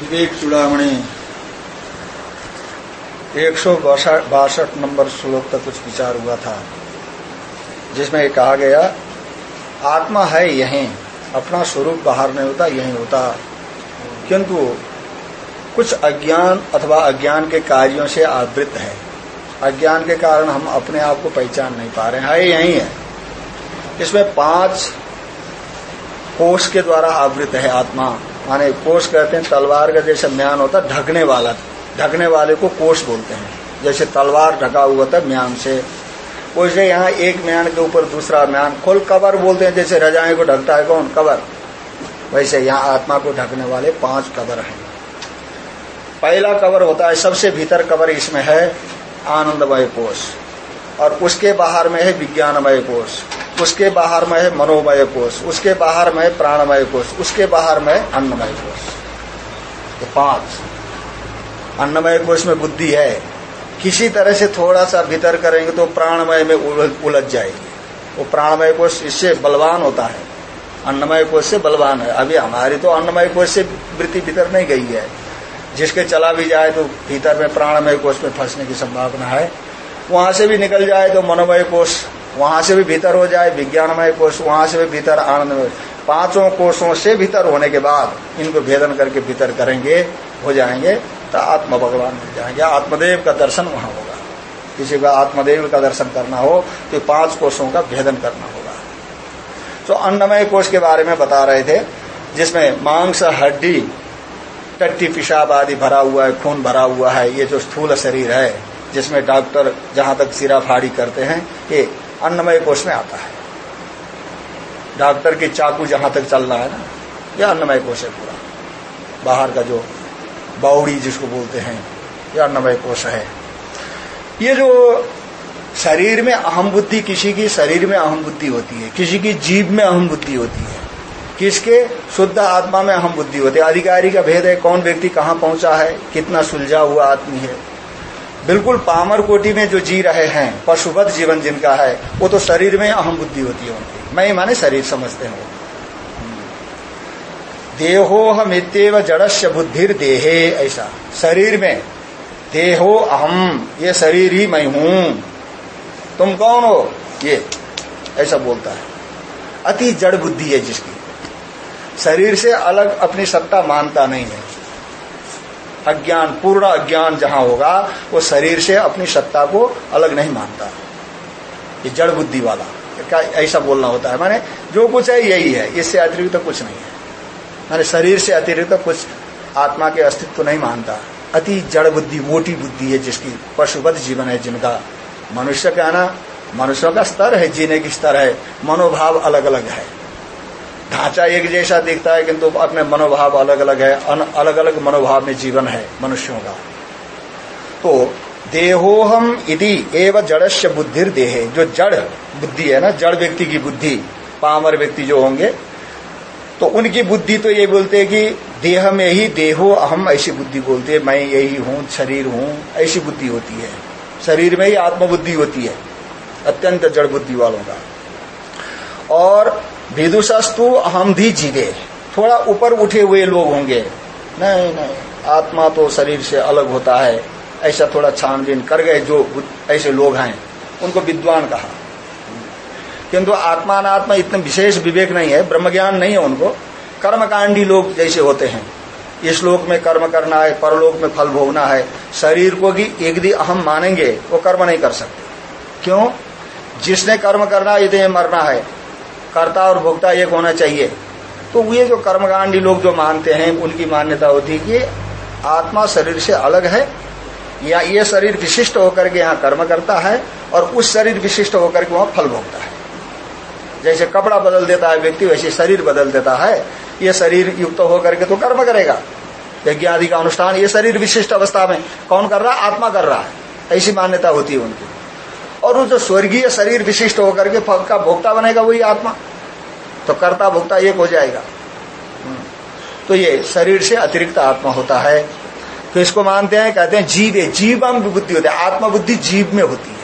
विवेक चूड़ामणि, एक सौ बासठ नंबर श्लोक तक कुछ विचार हुआ था, जिसमें कहा गया, आत्मा है यहीं, अपना स्वरूप बाहर नहीं होता, यहीं होता। किंतु कुछ अज्ञान अथवा अज्ञान के कार्यों से आवृत है। अज्ञान के कारण हम अपने आप को पहचान नहीं पा रहे हैं। है यही है। इसमें पाँच कोष के द्वारा आवृत है आत्मा। माने कोष कहते हैं, तलवार का जैसे म्यान होता ढकने वाला। ढकने वाले को कोष बोलते हैं। जैसे तलवार ढका हुआ था म्यान से। वैसे यहाँ एक म्यान के ऊपर दूसरा म्यान, खोल कबर बोलते हैं, जैसे रजाए को ढकता है कौन? कवर। वैसे यहाँ आत्मा को ढकने वाले पाँच कबर हैं। पहला कवर होता है, सबसे भीतर कवर इसमें है, आनंदमय कोष। और उसके बाहर में है विज्ञानमय कोष उसके बाहर में है मनोमय कोष उसके बाहर में है प्राणमय कोष उसके बाहर में अन्नमय कोष ये पाँच। अन्नमय कोष में बुद्धि है। किसी तरह से थोड़ा सा भीतर करेंगे तो प्राणमय में उलझ जाएगी। वो प्राणमय कोष इससे बलवान होता है। अन्नमय कोष से बलवान है। अभी हमारी तो अन्नमय कोष से वृत्ति भीतर नहीं गई है। जिसके चला भी जाए तो भीतर में प्राणमय कोष में फंसने की संभावना है। वहाँ से भी निकल जाए तो मनोमय कोष, वहाँ से भी भीतर हो जाए, विज्ञानमय कोष, वहाँ से भी भीतर आनंदमय। पाँचों कोषों से भीतर होने के बाद इनको भेदन करके भीतर करेंगे, हो जाएँगे तो आत्म भगवान मिल जाएँगे। आत्मदेव का दर्शन वहाँ होगा। किसी का आत्मदेव का दर्शन करना हो तो पाँच कोषों का भेदन करना होगा। तो अन्नमय कोष के बारे में बता रहे थे, जिसमें मांस, हड्डी, टट्टी, पिशाब आदि भरा हुआ है, खून भरा हुआ है, ये जो स्थूल शरीर है जिसमें डॉक्टर जहाँ तक सिरा फाड़ी करते हैं, ये अन्नमय कोष में आता है। डॉक्टर की चाकू जहाँ तक चल रहा है ना, ये अन्नमय कोष है पूरा। बाहर का जो बाउड़ी जिसको बोलते हैं, ये अन्नमय कोष है। ये जो शरीर में अहम बुद्धि, किसी की शरीर में अहम बुद्धि होती है, किसी की जीव में अहम बुद्धि होती है, किसके शुद्ध आत्मा में अहम बुद्धि होती है। अधिकारी का भेद है कौन व्यक्ति कहाँ पहुँचा है, कितना सुलझा हुआ आदमी है। बिल्कुल पामर कोटि में जो जी रहे हैं पशुवत जीवन जिनका है, वो तो शरीर में अहम बुद्धि होती है उनकी। मैं माने शरीर समझते हैं देहो हम इतव जड़स्य बुद्धिर देहे, ऐसा। शरीर में, देहो अहम, ये शरीर ही मैं हूँ। तुम कौन हो? ये, ऐसा बोलता है। अति जड़ बुद्धि है जिसकी। शरीर से अलग अपनी सत्ता मानता नहीं है। अज्ञान, पूर्ण अज्ञान जहाँ होगा, वो शरीर से अपनी सत्ता को अलग नहीं मानता। ये जड़ बुद्धि वाला। क्या ऐसा बोलना होता है? माने जो कुछ है, यही है। इससे अतिरिक्त तो कुछ नहीं है। माने शरीर से अतिरिक्त तो कुछ आत्मा के अस्तित्व तो नहीं मानता। अति जड़ बुद्धि, मोटी बुद्धि है जिसकी पशुबद्ध जीवन है, जिनका मनुष्य का मनुष्यों का स्तर है, जीने की स्तर है। मनोभाव अलग अलग है। ढांचा एक जैसा दिखता है, किंतु अपने मनोभाव अलग अलग है अलग अलग मनोभाव में जीवन है मनुष्यों का। तो देहोहम इति एवं जड़स्य बुद्धिर देहे जो जड़ बुद्धि है ना, जड़ व्यक्ति की बुद्धि पामर व्यक्ति जो होंगे तो उनकी बुद्धि तो ये बोलते हैं कि देह में ही देहो अहम ऐसी बुद्धि बोलते हैं। मैं यही हूँ, शरीर हूँ, ऐसी बुद्धि होती है। शरीर में ही आत्मबुद्धि होती है, अत्यंत जड़ बुद्धि वालों का। और विदुषस्तु अहम भी जीवे थोड़ा ऊपर उठे हुए लोग होंगे। नहीं नहीं, आत्मा तो शरीर से अलग होता है। ऐसा थोड़ा छानबीन कर गए जो ऐसे लोग हैं। उनको विद्वान कहा। किंतु आत्मात्मा इतने विशेष विवेक नहीं है ब्रह्म ज्ञान नहीं है उनको। कर्मकांडी लोग जैसे होते हैं। इस लोक में कर्म करना है, परलोक में फल भोगना है। शरीर को भी एक दिन अहम मानेंगे, वो कर्म नहीं कर सकते। क्यों? जिसने कर्म करना है मरना है। कर्ता और भोक्ता एक होना चाहिए। तो ये जो कर्मकांडी लोग जो मानते हैं, उनकी मान्यता होती है कि आत्मा शरीर से अलग है। या ये शरीर विशिष्ट होकर के यहाँ कर्म करता है और उस शरीर विशिष्ट होकर के वहाँ फल भोगता है। जैसे कपड़ा बदल देता है व्यक्ति, वैसे शरीर बदल देता है। ये शरीर युक्त होकर के तो कर्म करेगा। यज्ञ आदि का अनुष्ठान, ये शरीर विशिष्ट अवस्था में कौन कर रहा है? आत्मा कर रहा है। ऐसी मान्यता होती है उनकी। और वो जो स्वर्गीय शरीर विशिष्ट होकर के फल का भोक्ता बनेगा वही आत्मा। तो कर्ता भोक्ता एक हो जाएगा। हम्म। तो ये शरीर से अतिरिक्त आत्मा होता है। तो इसको मानते हैं कहते हैं जीव है जीवम बुद्धि होती है। आत्मबुद्धि जीव में होती है।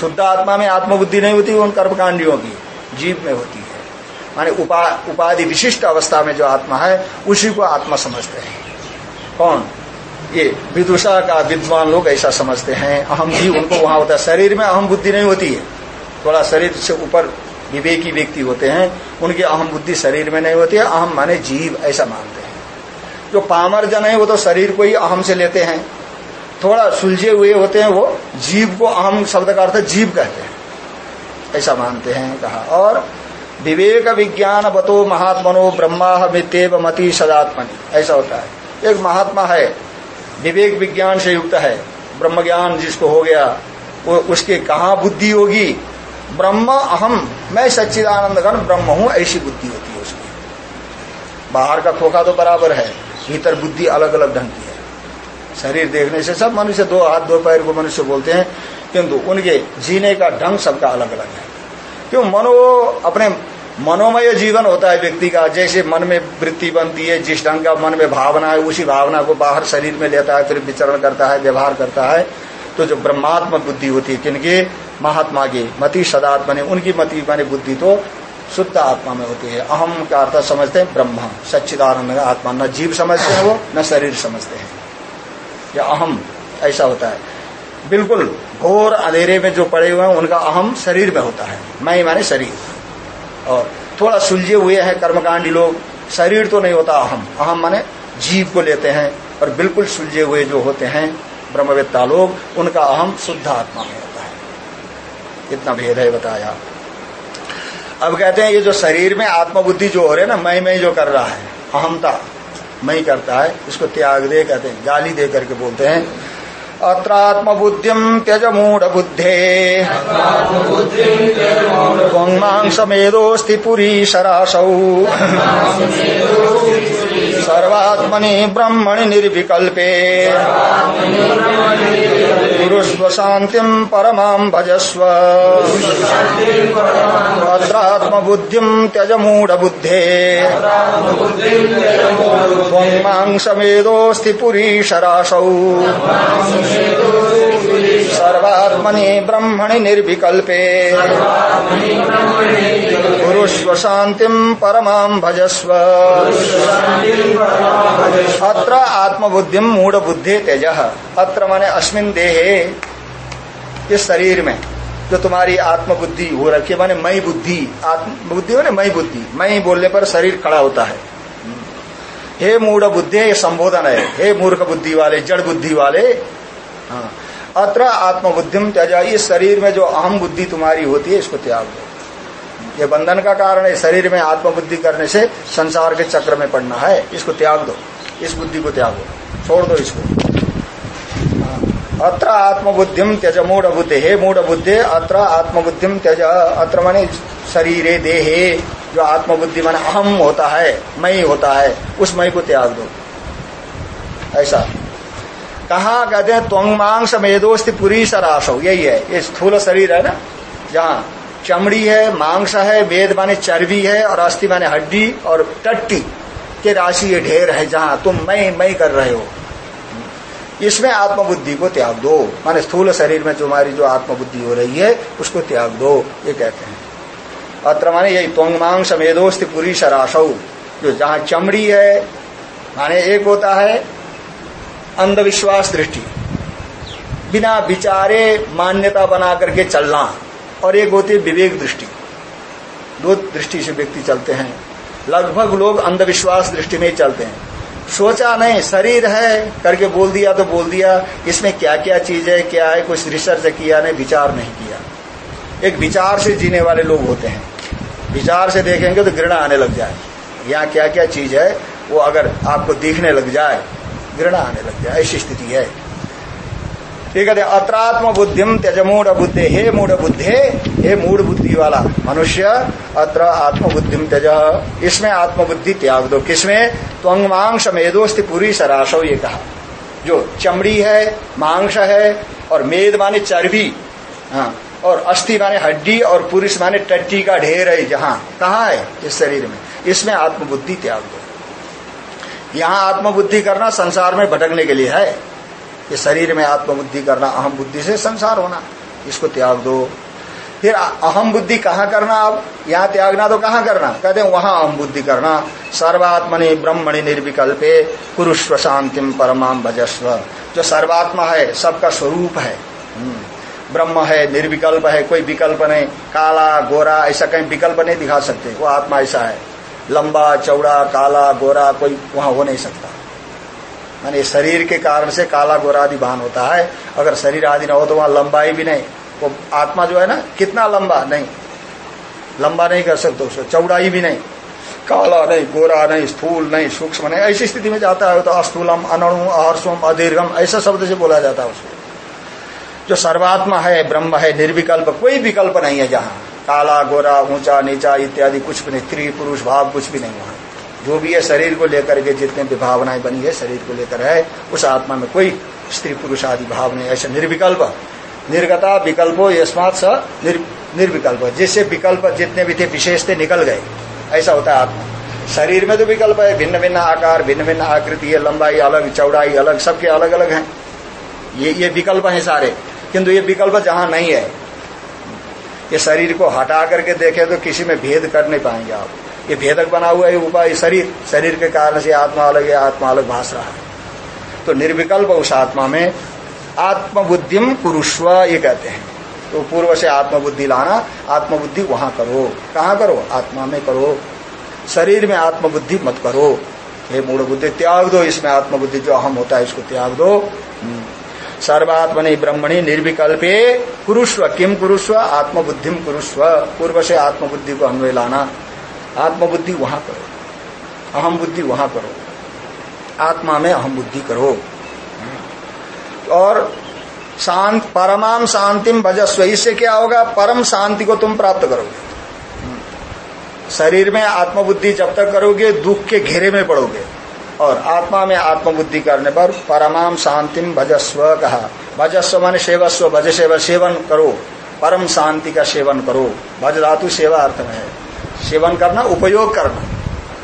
शुद्ध आत्मा में आत्मबुद्धि नहीं होती उन कर्मकांडियों की जीव में होती है। माने उपा, उपाधि विशिष्ट अवस्था में जो आत्मा है उसी को आत्मा समझते हैं। कौन? ये विदुषा का विद्वान लोग ऐसा समझते हैं। अहम भी उनको वहाँ होता है। शरीर में अहम बुद्धि नहीं होती है। थोड़ा शरीर से ऊपर विवेकी व्यक्ति होते हैं। उनकी अहम बुद्धि शरीर में नहीं होती है। अहम माने जीव ऐसा मानते हैं। जो पामर जन है, वो तो शरीर को ही अहम से लेते हैं। थोड़ा सुलझे हुए होते हैं, वो जीव को अहम शब्द का अर्थ जीव कहते हैं। ऐसा मानते हैं, कहा। और विवेक विज्ञान बतो महात्मनो ब्रह्मा मितेव मति सदात्मनि। ऐसा होता है। एक महात्मा है विवेक विज्ञान से युक्त है। ब्रह्म ज्ञान जिसको हो गया, वो उसके कहा बुद्धि होगी? ब्रह्म अहम, मैं सच्चिदानंद गण ब्रह्म हूँ, ऐसी बुद्धि होती है उसकी। बाहर का खोखा तो बराबर है, भीतर बुद्धि अलग अलग ढंग की है। शरीर देखने से सब मनुष्य दो हाथ, दो पैर को मनुष्य बोलते हैं, किंतु उनके जीने का ढंग सबका अलग अलग है। क्यों? मनो अपने मनोमय जीवन होता है व्यक्ति का। जैसे मन में वृत्ति बनती है, जिस ढंग का मन में भावना है, उसी भावना को बाहर शरीर में लेता है, फिर विचरण करता है, व्यवहार करता है। तो जो ब्रह्मात्मक बुद्धि होती है, किनकी? महात्मा की। मति सदात्मा ने उनकी मति मानी बुद्धि तो शुद्ध आत्मा में होती है। अहम का अर्थ समझते हैं ब्रह्म। सच्चिदानंद आत्मा। न जीव समझते हैं वो, न शरीर समझते हैं। या अहम, ऐसा होता है। बिल्कुल घोर अंधेरे में जो पड़े हुए हैं, उनका अहम शरीर में होता है। मैं माने शरीर। और थोड़ा सुलझे हुए हैं कर्मकांडी लोग, शरीर तो नहीं होता अहम। अहम माने जीव को लेते हैं और बिल्कुल सुलझे हुए जो होते हैं, ब्रह्मवेत्ता लोग, उनका अहम शुद्ध आत्मा में होता है। इतना भेद है बताया। अब कहते हैं, ये जो शरीर में आत्मबुद्धि जो हो रहे ना, मैं मैं जो कर रहा है, अहमता, मैं करता है, इसको त्याग दे कहते हैं, गाली दे करके बोलते हैं। अत्रात्मबुद्धिम त्यज मूढ़ बुद्धे त्वंगांसमेदोस्ति पुरी सरासौ। सर्वात्मनि ब्रह्मणि निर्विकल्पे। गुरुस्व शान्तिम् परमाम् भजस्व। अत्रात्मबुद्धिम् त्यज मूढबुद्धे त्वङ्मांसमेदोऽस्ति पुरी शरासौ। सर्वात्मनि ब्रह्मणि निर्विकल्पे। शान्तिम् परमाम् भजस्व। अत्र आत्मबुद्धिम मूढ़ बुद्धि तेज। अत्र माने अस्मिन देहे, इस शरीर में, जो तुम्हारी आत्मबुद्धि हो रखी है, माने मई बुद्धि। आत्म बुद्धि माने मई बुद्धि। मई बोलने पर शरीर खड़ा होता है। हे मूढ़ बुद्धि ये संबोधन है। हे मूर्ख बुद्धि वाले, जड़ बुद्धि वाले हाँ। अत्र आत्मबुद्धिम त्यजा इस शरीर में जो अहम बुद्धि तुम्हारी होती है, इसको त्याग दो। ये बंधन का कारण है, शरीर में आत्मबुद्धि करने से संसार के चक्र में पड़ना है। इसको त्याग दो। इस बुद्धि को त्याग। दो छोड़ दो इसको। अत्र आत्मबुद्धिम त्यज मूढ़ बुद्धि हे मूढ़ बुद्धि अत्र आत्मबुद्धिम त्यज अत्र माने शरीरे देहे। जो आत्मबुद्धि माने अहम होता है, मई होता है, उस मई को त्याग दो। ऐसा। कहा कहते हैं त्वंग मांस मेदोस्ति पुरी सरासो यही है। ये स्थूल शरीर है ना? जहाँ चमड़ी है, मांस है, वेद माने चर्बी है और अस्थि माने हड्डी और टट्टी के राशि ये ढेर है जहाँ तुम मैं मैं कर रहे हो। इसमें आत्मबुद्धि को त्याग दो। माने स्थूल शरीर में तुम्हारी जो आत्मबुद्धि हो रही है, उसको त्याग दो, ये कहते हैं। अत्र माने यही त्वंग मेदोस्ति पुरी सरासौ जो जहाँ चमड़ी है, माने एक होता है अंधविश्वास दृष्टि। बिना विचारे मान्यता बना करके चलना। और एक होती है विवेक दृष्टि। दो दृष्टि से व्यक्ति चलते हैं। लगभग लोग अंधविश्वास दृष्टि में चलते हैं। सोचा नहीं, शरीर है, करके बोल दिया तो बोल दिया, इसमें क्या क्या चीज़ है, क्या है, कुछ रिसर्च किया नहीं, विचार नहीं किया। एक विचार से जीने वाले लोग होते हैं। विचार से देखेंगे तो घृणा आने लग जाए। यहाँ क्या क्या चीज़ है, वो अगर आपको दिखने लग जाए, घृणा आने लग जाए, ऐसी स्थिति है। ठीक है, अत्रात्म बुद्धिम त्यज मूढ़ बुद्धि। हे मूढ़ बुद्धे, हे मूढ़ बुद्धि वाला मनुष्य, अत्र आत्म बुद्धिम त्यज। इसमें आत्मबुद्धि त्याग दो। किसमें? त्वंग मांस मेदोस्ति पूरी सराशो ये कहा जो चमड़ी है, मांस है, और मेद माने चर्बी हाँ और अस्थि माने हड्डी, और पुरुष माने टट्टी का ढेर है, जहाँ। कहा है? इस शरीर में। इसमें आत्मबुद्धि त्याग दो। यहाँ आत्मबुद्धि करना संसार में भटकने के लिए है। ये शरीर में आत्मबुद्धि करना, अहम बुद्धि से संसार होना, इसको त्याग दो। फिर अहम बुद्धि कहाँ करना अब? यहाँ त्यागना तो कहाँ करना? कहते हैं, वहाँ अहम बुद्धि करना। सर्वात्मनि ब्रह्मणि निर्विकल्पे कुरुष्व शांतिम परमाम भजस्व। जो सर्वात्मा है, सबका स्वरूप है। हम्म। ब्रह्म है, निर्विकल्प है, कोई विकल्प नहीं। काला, गोरा, ऐसा कहीं विकल्प नहीं दिखा सकते। वो आत्मा ऐसा है। लंबा, चौड़ा, काला, गोरा, कोई वहाँ हो नहीं सकता। माने शरीर के कारण से काला गोरा आदि भान होता है। अगर शरीर आदि ना हो तो वहाँ लंबाई भी नहीं। वो आत्मा जो है ना, कितना लंबा? नहीं। लंबा नहीं कर सकते उसको। चौड़ाई भी नहीं। काला नहीं, गोरा नहीं, स्थूल नहीं, सूक्ष्म नहीं। ऐसी स्थिति में जाता है तो अस्थूलम, अनणु, अहर्षम, अदीर्घम, ऐसा शब्द से बोला जाता है उसको। जो सर्वात्मा है, ब्रह्म है, निर्विकल्प, कोई विकल्प नहीं है जहाँ। काला, गोरा, ऊँचा, नीचा इत्यादि कुछ भी नहीं। स्त्री, पुरुष, भाव कुछ भी नहीं वहाँ। जो भी है, शरीर को लेकर के जितने भी भावनाएँ बनी है, शरीर को लेकर है, उस आत्मा में कोई स्त्री पुरुष आदि भाव नहीं ऐसा निर्विकल्प। निर्गता विकल्पो यस्मात स निर्विकल्प। जिससे विकल्प जितने भी थे, विशेष थे, निकल गए। ऐसा होता है आत्मा। शरीर में तो विकल्प है भिन्न भिन्न आकार भिन्न भिन्न आकृति है, लंबाई अलग, चौड़ाई अलग, सबके अलग अलग हैं। ये ये विकल्प है सारे। किंतु ये विकल्प जहाँ नहीं है। ये शरीर को हटा करके देखे तो किसी में भेद कर नहीं पाएँगे आप। ये भेदक बना हुआ है उपाय शरीर शरीर के कारण से आत्मा अलग है, आत्मा अलग भाष रहा है। तो निर्विकल्प उस आत्मा में आत्मबुद्धिम पुरुष्व ये कहते हैं। तो पूर्व से आत्मबुद्धि लाना, आत्मबुद्धि वहाँ करो। कहाँ करो? आत्मा में करो। शरीर में आत्मबुद्धि मत करो। हे मूड बुद्धि त्याग दो इसमें आत्मबुद्धि जो अहम होता है, इसको त्याग दो। हम्म। सर्वात्मनि ब्रह्मणि निर्विकल्पे कुरुष्व। किम कुरुष्व? आत्मबुद्धिम कुरुष्व। पूर्व से आत्मबुद्धि को अन्वय लाना। आत्मबुद्धि वहाँ करो। अहम बुद्धि वहाँ करो। आत्मा में अहम बुद्धि करो। और शांत परमाम शांतिम भजस्व। इससे क्या होगा? परम शांति को तुम प्राप्त करोगे। शरीर में आत्मबुद्धि जब तक करोगे, दुख के घेरे में पड़ोगे। और आत्मा में आत्मबुद्धि करने पर परमाम शांतिम भजस्व कहा। भजस्व माने सेवस्व, भज सेवा, सेवन करो। परम शांति का सेवन करो। भज धातु सेवा अर्थ में है। सेवन करना, उपयोग करना।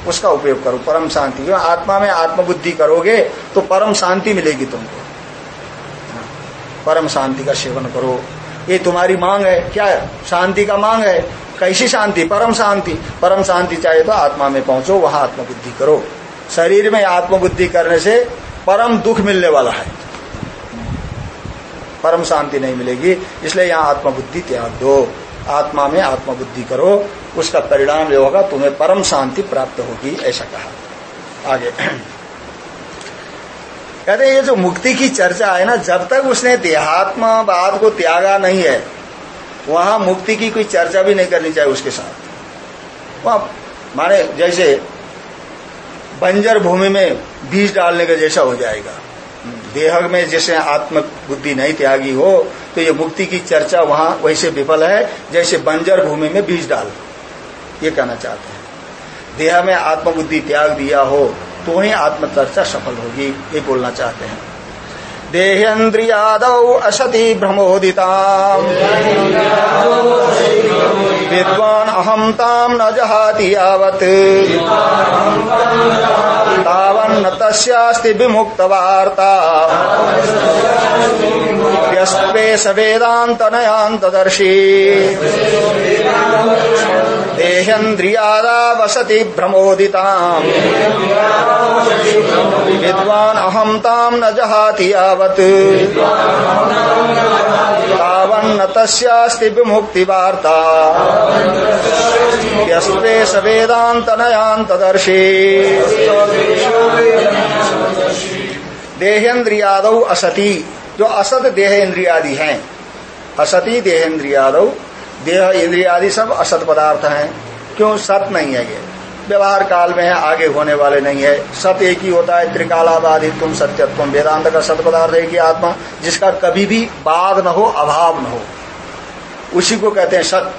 उसका उपयोग करो, परम शांति। क्यों? आत्मा में आत्मबुद्धि करोगे तो परम शांति मिलेगी तुमको। परम शांति का सेवन करो। ये तुम्हारी मांग है। क्या है? शांति का मांग है। कैसी शांति? परम शांति। परम शांति चाहिए तो आत्मा में पहुंचो, वहाँ आत्मबुद्धि करो। शरीर में आत्मबुद्धि करने से परम दुख मिलने वाला है। परम शांति नहीं मिलेगी, इसलिए यहाँ आत्मबुद्धि त्याग दो। आत्मा में आत्मबुद्धि करो, उसका परिणाम ये होगा, तुम्हें परम शांति प्राप्त होगी, ऐसा कहा। आगे। कहते ये जो मुक्ति की चर्चा है ना, जब तक उसने देहात्मवाद को त्यागा नहीं है, वहाँ मुक्ति की कोई चर्चा भी नहीं करनी चाहिए उसके साथ। वहाँ, माने जैसे बंजर भूमि में बीज डालने का जैसा हो जाएगा। देह में जैसे आत्म बुद्धि नहीं त्यागी हो तो ये मुक्ति की चर्चा वहाँ वैसे विफल है, जैसे बंजर भूमि में बीज डाल। ये कहना चाहते हैं। देह में आत्मबुद्धि त्याग दिया हो तो ही आत्मचर्चा सफल होगी, ये बोलना चाहते हैं। देहेन्द्रियाद असति भ्रमोदिता विद्वान अहम ताम न जहाति यावत्। तावन्न तस्यास्ति विमुक्त वार्ता स वेदांत नयांतदर्शी देहेन्द्रियादा वसति भ्रमोदिता विद्वान अहम ताम न जहाति यावत्। तस्यास्ति विमुक्ति वार्ता यस्ते स वेदांत नयांतदर्शी देहेन्द्रियाद असति। जो असत देह इंद्रियादि हैं, असति देहेन्द्रियाद देह, इंद्रिया आदि सब असत पदार्थ हैं। क्यों? सत नहीं है ये। व्यवहार काल में है आगे होने वाले नहीं है। सत एक ही होता है त्रिकालाबादी तुम सत्यत्व वेदांत का सत पदार्थ है कि आत्मा, जिसका कभी भी बाद न हो, अभाव न हो। उसी को कहते हैं सत।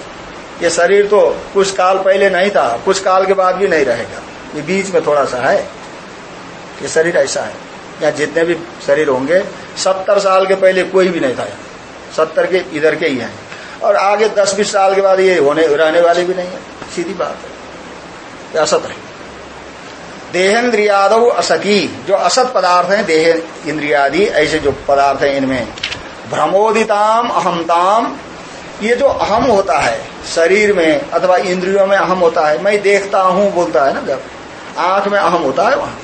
ये शरीर तो कुछ काल पहले नहीं था, कुछ काल के बाद भी नहीं रहेगा। ये बीच में थोड़ा सा है। ये शरीर ऐसा है। या जितने भी शरीर होंगे, सत्तर साल के पहले कोई भी नहीं था सत्तर के इधर के ही हैं। और आगे दस बीस साल के बाद ये होने, रहने वाले भी नहीं है। सीधी बात है। असत है। देहेन्द्रियाद असती। जो असत पदार्थ है देह इंद्रियादि ऐसे जो पदार्थ है इनमें। भ्रमोदिताम अहमताम ये जो अहम होता है, शरीर में अथवा इंद्रियों में अहम होता है। मैं देखता हूँ, बोलता है ना जब। आँख में अहम होता है वहाँ।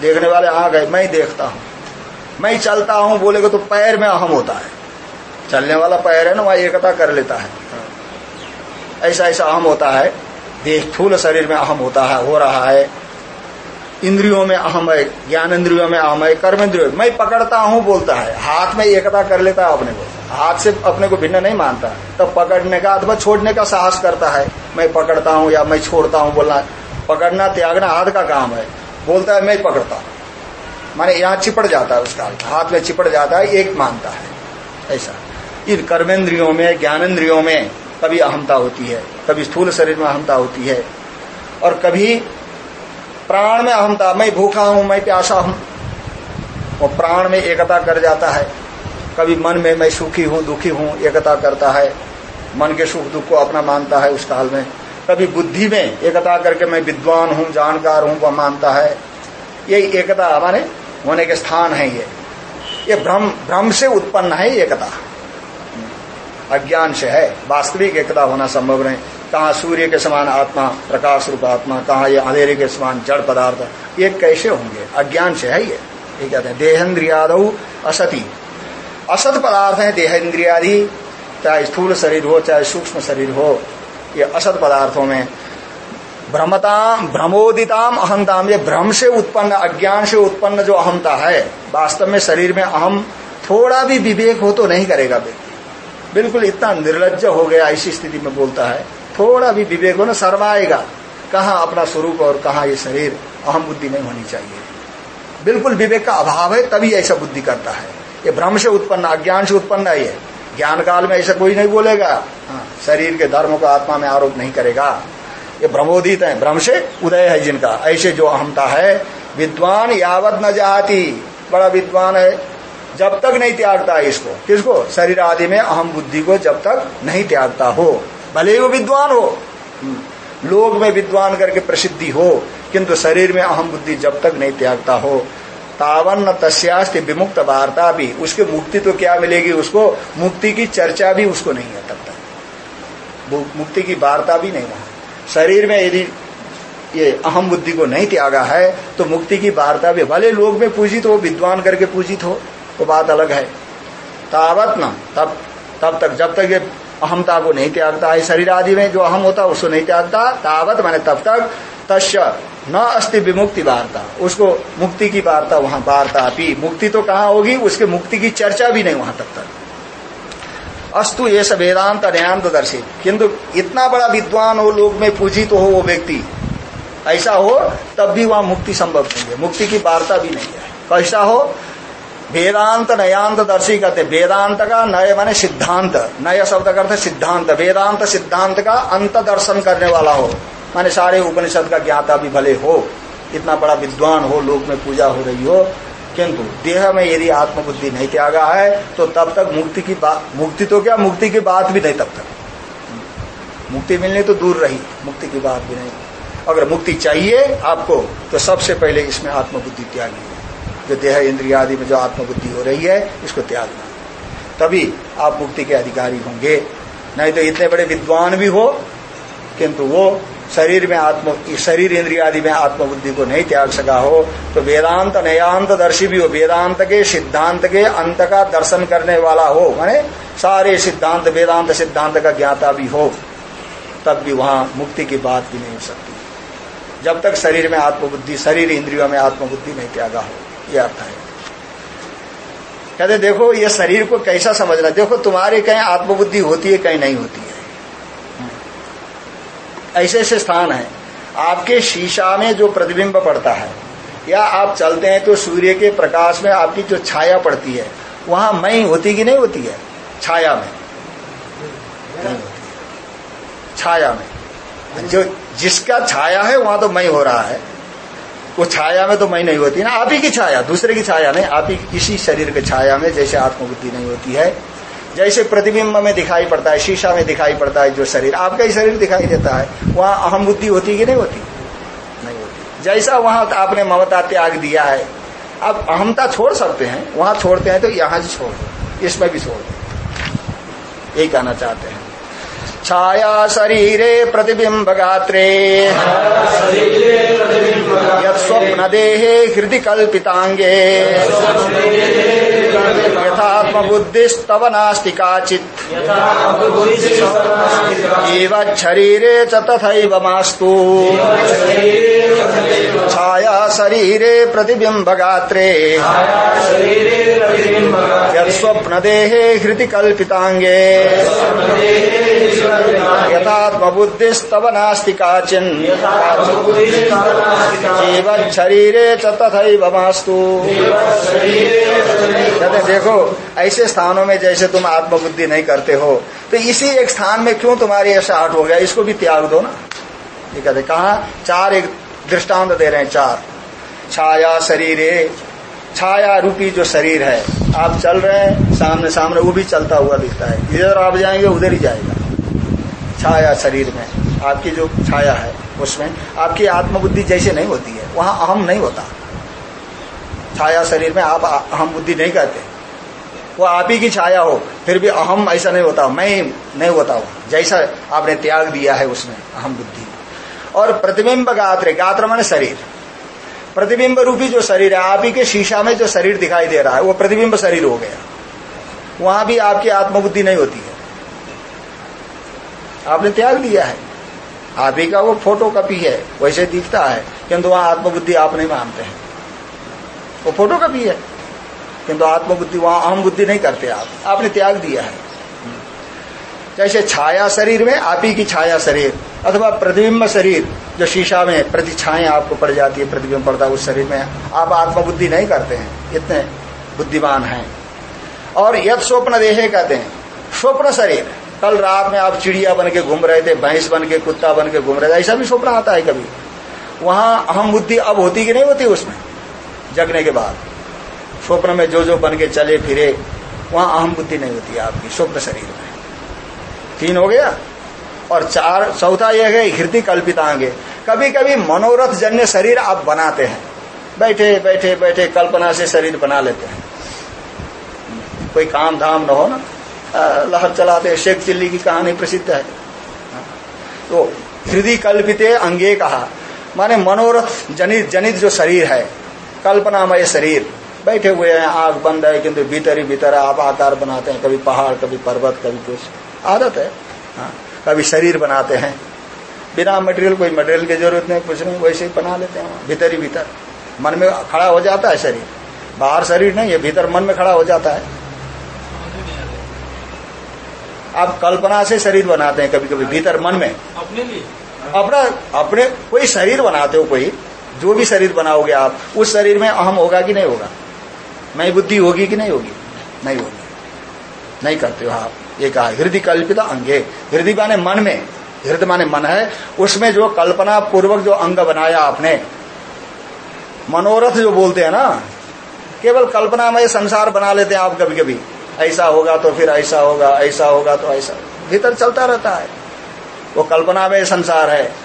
देखने वाले आँख है मैं देखता हूँ। मैं चलता हूँ, बोलेगा तो पैर में अहम होता है। चलने वाला पैर है ना, वह एकता कर लेता है। ऐसा ऐसा अहम होता है। देह थूल शरीर में अहम होता है, हो रहा है। इंद्रियों में अहम है ज्ञान इंद्रियों में अहम है कर्म इंद्रियों मैं पकड़ता हूँ, बोलता है। हाथ में एकता कर लेता है अपने को। हाथ से अपने को भिन्न नहीं मानता। तब पकड़ने का अथवा छोड़ने का साहस करता है। मैं पकड़ता हूँ या मैं छोड़ता हूँ, बोलना। पकड़ना, त्यागना हाथ का काम है। बोलता है, मैं पकड़ता हूँ। माने यहाँ चिपट जाता है उसका हाथ में चिपट जाता है, एक मानता है। ऐसा। इन कर्मेंद्रियों में ज्ञानेन्द्रियों में कभी अहमता होती है, कभी स्थूल शरीर में अहमता होती है और कभी प्राण में अहमता मैं भूखा हूँ, मैं प्यासा हूँ और प्राण में एकता कर जाता है। कभी मन में मैं सुखी हूँ, दुखी हूँ, एकता करता है। मन के सुख दुख को अपना मानता है उस काल में। कभी बुद्धि में एकता करके मैं विद्वान हूँ, जानकार हूँ वह मानता है। यही एकता हमारे होने के स्थान है ये। ये भ्रम भ्रम से उत्पन्न है एकता। अज्ञान से है। वास्तविक एकता होना संभव नहीं। कहा सूर्य के समान आत्मा, प्रकाश रूप आत्मा, कहा ये अंधेरे के समान जड़ पदार्थ, ये कैसे होंगे? अज्ञान से है ये। ये कहते हैं देहेन्द्रियाद असति। असत पदार्थ है देहेन्द्रियादि चाहे स्थूल शरीर हो, चाहे सूक्ष्म शरीर हो, ये असत पदार्थों में भ्रमताम भ्रमोदिताम अहमताम ये भ्रम से उत्पन्न, अज्ञान से उत्पन्न जो अहमता है, वास्तव में शरीर में अहम थोड़ा भी विवेक हो तो नहीं करेगा व्यक्ति बिल्कुल इतना निर्लज हो गया ऐसी स्थिति में बोलता है। थोड़ा भी विवेक हो ना शर्माएगा। कहा अपना स्वरूप और कहा ये शरीर? अहम बुद्धि नहीं होनी चाहिए। बिल्कुल विवेक का अभाव है तभी ऐसा बुद्धि करता है। ये भ्रम से उत्पन्न अज्ञान से उत्पन्न है ये। ज्ञान काल में ऐसा कोई नहीं बोलेगा। हाँ, शरीर के धर्म को आत्मा में आरोप नहीं करेगा। ये भ्रमोदित है भ्रम से उदय है जिनका। ऐसे जो अहमता है विद्वान यावत न जाती। बड़ा विद्वान है। जब तक नहीं त्यागता इसको। किसको? शरीर आदि में अहम बुद्धि को जब तक नहीं त्यागता हो। भले ही वो विद्वान हो। हम्म। लोग में विद्वान करके प्रसिद्धि हो, किंतु शरीर में अहम बुद्धि जब तक नहीं त्यागता हो। तावन न तस्यास्ति विमुक्त वार्ता भी। उसके मुक्ति तो क्या मिलेगी उसको? मुक्ति की चर्चा भी उसको नहीं है तब तक। मुक्ति की वार्ता भी नहीं वहाँ। शरीर में यदि ये अहम बुद्धि को नहीं त्यागा है तो मुक्ति की वार्ता भी। भले लोग में पूजित हो, विद्वान करके पूजित हो। तो बात अलग है। तावत न, तब तब तक, जब तक ये अहमता को नहीं त्यागता है शरीर आदि में जो अहम होता है उसको नहीं त्यागता, तावत माने तब तक तस्य न अस्ति विमुक्ति वार्ता। उसको मुक्ति की वार्ता वहाँ, वार्ता भी मुक्ति तो कहाँ होगी? उसके मुक्ति की चर्चा भी नहीं वहाँ तब तक। अस्तु ये सब वेदांत न्यायांत दर्शित किंतु इतना बड़ा विद्वान हो लोग में पूजित तो हो वो व्यक्ति, ऐसा हो, तब भी वहाँ मुक्ति संभव नहीं है। मुक्ति की वार्ता भी नहीं है। कैसा हो? वेदांत नयांत दर्शी कहते वेदांत का नय माने सिद्धांत नय शब्द का अर्थ सिद्धांत वेदांत सिद्धांत का अंत दर्शन करने वाला हो। माने सारे उपनिषद का ज्ञाता भी भले हो, इतना बड़ा विद्वान हो, लोक में पूजा हो रही हो, किंतु देह में यदि आत्मबुद्धि नहीं त्यागा है तो तब तक मुक्ति की बात मुक्ति तो क्या? मुक्ति की बात भी नहीं तब तक। मुक्ति मिलने तो दूर रही, मुक्ति की बात भी नहीं। अगर मुक्ति चाहिए आपको तो सबसे पहले इसमें आत्मबुद्धि त्यागी। जो देह इंद्रिया आदि में जो आत्मबुद्धि हो रही है, इसको त्यागना तभी आप मुक्ति के अधिकारी होंगे। नहीं तो इतने बड़े विद्वान भी हो, किंतु वो शरीर में आत्म, शरीर इंद्रिया आदि में आत्मबुद्धि को नहीं त्याग सका हो तो वेदांत, नयांत दर्शी भी हो, वेदांत के सिद्धांत के अंत का दर्शन करने वाला हो, माने सारे सिद्धांत, वेदांत सिद्धांत का ज्ञाता भी हो, तब भी वहाँ मुक्ति की बात भी नहीं हो सकती। जब तक शरीर में आत्मबुद्धि, शरीर इंद्रियों में आत्मबुद्धि नहीं त्यागा हो। ये अर्थ है। कहते, देखो, ये शरीर को कैसा समझना? देखो, तुम्हारे कहीं आत्मबुद्धि होती है, कहीं नहीं होती है। ऐसे ऐसे स्थान है। आपके शीशा में जो प्रतिबिंब पड़ता है, या आप चलते हैं तो सूर्य के प्रकाश में आपकी जो छाया पड़ती है, वहाँ मई होती कि नहीं होती है? छाया में। नहीं होती छाया में। जो जिसका छाया है, वहाँ तो मई हो रहा है। वो छाया में तो मैं नहीं होती ना, आप ही की छाया, दूसरे की छाया नहीं आप ही इसी शरीर के छाया में जैसे आत्मबुद्धि नहीं होती है। जैसे प्रतिबिंब में दिखाई पड़ता है, शीशा में दिखाई पड़ता है जो शरीर, आपका ही शरीर दिखाई देता है, वहाँ अहम बुद्धि होती कि नहीं होती? नहीं होती। जैसा वहाँ आपने ममता त्याग दिया है, आप अहमता छोड़ सकते हैं, वहाँ छोड़ते हैं तो यहाँ से छोड़ दो, इसमें भी छोड़ दो। यही कहना चाहते हैं। छाया शरीरे प्रतिबिंब गात्रे हृदय देहे हृदय कल्पितांगे यथात्म बुद्धिस्तव नास्ति काचित् च तथैव मास्तु। छाया शरीरे प्रतिबिंब गात्रे यत्स्वप्न देहे हृदय कल्पितांगे यथात्म बुद्धिस्तव नास्ति काचिन च तथैव मास्तु। कहते हैं, देखो, ऐसे स्थानों में जैसे तुम आत्मबुद्धि नहीं करते हो तो इसी एक स्थान में क्यों तुम्हारी ऐसा आठ हो गया? इसको भी त्याग दो ना। ये कहते कहा? चार एक दृष्टांत दे रहे हैं, चार। छाया शरीर, छाया रूपी जो शरीर है, आप चल रहे हैं, सामने सामने वो भी चलता हुआ दिखता है। इधर आप जाएँगे, उधर ही जाएगा। छाया शरीर में, आपकी जो छाया है, उसमें आपकी आत्मबुद्धि जैसे नहीं होती है, वहाँ अहम नहीं होता। छाया शरीर में आप अहम बुद्धि नहीं कहते। वो आप ही की छाया हो, फिर भी अहम ऐसा नहीं होता, मैं नहीं होता हूँ। जैसा आपने त्याग दिया है उसमें, अहम बुद्धि। और प्रतिबिंब गात्र गात्र माने शरीर। प्रतिबिंब रूपी जो शरीर है, आप ही के शीशा में जो शरीर दिखाई दे रहा है, वो प्रतिबिंब शरीर हो गया। वहाँ भी आपकी आत्मबुद्धि नहीं होती है। आपने त्याग दिया है। आप ही का वो फ़ोटो कॉपी है, वैसे दिखता है, किंतु वहाँ आत्मबुद्धि आप नहीं मानते हैं। वो फ़ोटो कॉपी है। किंतु आत्मबुद्धि, वहाँ अहम बुद्धि नहीं करते आप। आपने त्याग दिया है। जैसे छाया शरीर में आप ही की छाया शरीर, अथवा प्रतिबिंब शरीर, जो शीशा में प्रति छाए आपको पड़ जाती है, प्रतिबिंब पड़ता है उस शरीर में, आप आत्मबुद्धि नहीं करते हैं। इतने बुद्धिमान हैं। और यद स्वप्न देहे कहते हैं, स्वप्न शरीर। कल रात में आप चिड़िया बन के घूम रहे थे, भैंस बन के, कुत्ता बन के घूम रहे थे, ऐसा भी स्वप्न आता है कभी। वहाँ अहम बुद्धि अब होती कि नहीं होती उसमें? जगने के बाद। स्वप्न में जो जो बन के चले, फिरे, वहाँ अहम बुद्धि नहीं होती आपकी, स्वप्न शरीर में। तीन हो गया। और चार, चौथा यह है, हृदय कल्पितांगे। कभी कभी मनोरथ जन्य शरीर आप बनाते हैं। बैठे बैठे बैठे, कल्पना से शरीर बना लेते हैं। कोई काम धाम न हो ना। लहर चलाते, शेख चिल्ली की कहानी प्रसिद्ध है। तो हृदय कल्पित अंगे कहा। माने मनोरथ जनित जनित जो शरीर है कल्पनामय शरीर। बैठे हुए हैं आग बंद है किंतु भीतर ही भीतर आप आकार बनाते हैं कभी पहाड़ कभी पर्वत कभी कुछ। आदत है। हाँ, कभी शरीर बनाते हैं। बिना मटेरियल कोई मटेरियल की ज़रूरत नहीं कुछ नहीं वैसे ही बना लेते हैं भीतर ही भीतर। मन में खड़ा हो जाता है शरीर। बाहर शरीर नहीं है भीतर मन में खड़ा हो जाता है। आप कल्पना से शरीर बनाते हैं कभी कभी भीतर मन में। अपने लिए। अपना अपने कोई शरीर बनाते हो कोई जो भी शरीर बनाओगे आप, उस शरीर में अहम होगा कि नहीं होगा? मैं बुद्धि होगी कि नहीं होगी? नहीं होगी। नहीं करते हो आप। ये कहा, हृदय कल्पित अंगे। हृदय माने मन में। हृदय माने मन है। उसमें जो कल्पना पूर्वक जो अंग बनाया आपने, मनोरथ जो बोलते हैं ना, केवल कल्पना में संसार बना लेते हैं आप कभी कभी ऐसा होगा तो फिर ऐसा होगा ऐसा होगा तो ऐसा। भीतर चलता रहता है। वो कल्पना में संसार है।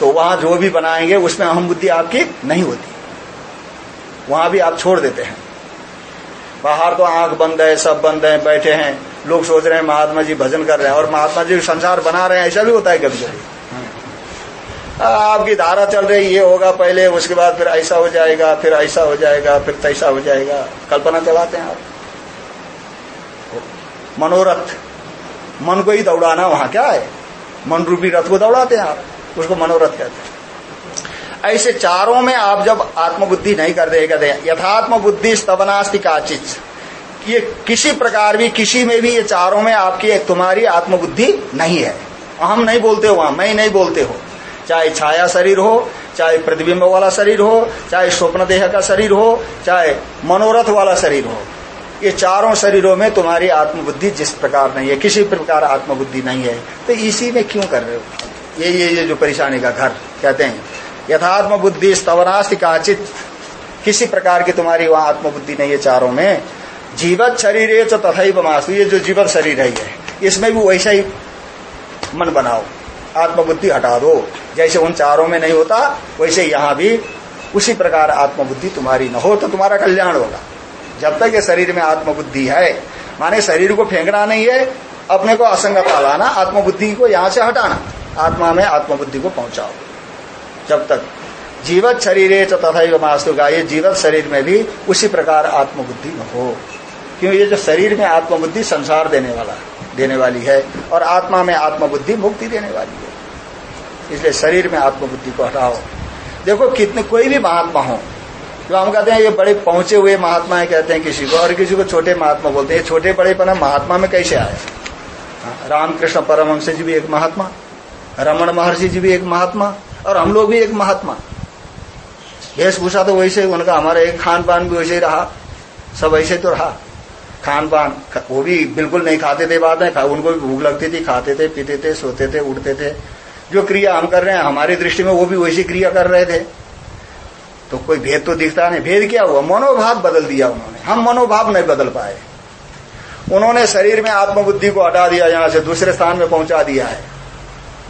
तो वहाँ जो भी बनाएँगे, उसमें अहम बुद्धि आपकी नहीं होती। वहाँ भी आप छोड़ देते हैं। बाहर तो आँख बंद है, सब बंद है, बैठे हैं। लोग सोच रहे हैं, महात्मा जी भजन कर रहे हैं, और महात्मा जी संसार बना रहे हैं, ऐसा भी होता है कभी कभी आपकी धारा चल रही, ये होगा पहले, उसके बाद फिर ऐसा हो जाएगा, फिर ऐसा हो जाएगा, फिर तैसा हो जाएगा। कल्पना चलाते हैं आप। मनोरथ। मन को ही दौड़ाना वहाँ क्या है? मन रूपी रथ को दौड़ाते हैं आप। उसको मनोरथ कहते हैं। ऐसे चारों में आप जब आत्मबुद्धि नहीं करते कहते यथात्म बुद्धि स्तवनास्ति काचित ये किसी प्रकार भी, किसी में भी ये चारों में आपकी एक तुम्हारी आत्मबुद्धि नहीं है। हम नहीं बोलते हो मैं नहीं बोलते हो। चाहे छाया शरीर हो, चाहे प्रतिबिंब वाला शरीर हो, चाहे स्वप्न देह का शरीर हो, चाहे मनोरथ वाला शरीर हो। ये चारों शरीरों में तुम्हारी आत्मबुद्धि जिस प्रकार नहीं है, किसी प्रकार आत्मबुद्धि नहीं है। तो इसी में क्यों कर रहे हो? ये ये ये जो परेशानी का घर, कहते हैं। यथात्म बुद्धि स्तवनास्ति काचित। किसी प्रकार की तुम्हारी वहाँ आत्मबुद्धि नहीं है चारों में। जीवत शरीर है तो तथा बमास्तु ये जो जीवत शरीर है इसमें भी वैसा ही मन बनाओ। आत्मबुद्धि हटा दो। जैसे उन चारों में नहीं होता, वैसे यहाँ भी उसी प्रकार आत्मबुद्धि तुम्हारी न हो तो तुम्हारा कल्याण होगा। जब तक ये शरीर में आत्मबुद्धि है, माने शरीर को फेंकना नहीं है, अपने को असंगता लाना, आत्मबुद्धि को यहाँ से हटाना। आत्मा में आत्मबुद्धि को पहुंचाओ। जब तक जीवत शरीर तथा मास्तु का ये जीवत शरीर में भी उसी प्रकार आत्मबुद्धि न हो। क्यों? ये जो शरीर में आत्मबुद्धि संसार देने वाला देने वाली है और आत्मा में आत्मबुद्धि मुक्ति देने वाली है। इसलिए शरीर में आत्मबुद्धि को हटाओ। देखो कितने कोई भी महात्मा हो जो हम कहते हैं ये बड़े पहुँचे हुए महात्मा है कहते हैं किसी को और किसी को छोटे महात्मा बोलते हैं छोटे बड़े पर महात्मा में कैसे आए? हाँ, रामकृष्ण परमहंस जी भी एक महात्मा। रमन महर्षि जी भी एक महात्मा और हम लोग भी एक महात्मा। वेशभूषा तो वैसे ही, उनका हमारा एक खान पान भी वैसे ही रहा, सब ऐसे तो रहा। खान पान वो भी बिल्कुल नहीं खाते थे बाद में उनको भी भूख लगती थी, खाते थे, पीते थे, सोते थे, उठते थे। जो क्रिया हम कर रहे हैं, हमारी दृष्टि में वो भी वैसी क्रिया कर रहे थे। तो कोई भेद तो दिखता नहीं। भेद क्या हुआ? मनोभाव बदल दिया उन्होंने। हम मनोभाव नहीं बदल पाए। उन्होंने शरीर में आत्मबुद्धि को हटा दिया, यहाँ से दूसरे स्थान में पहुँचा दिया है।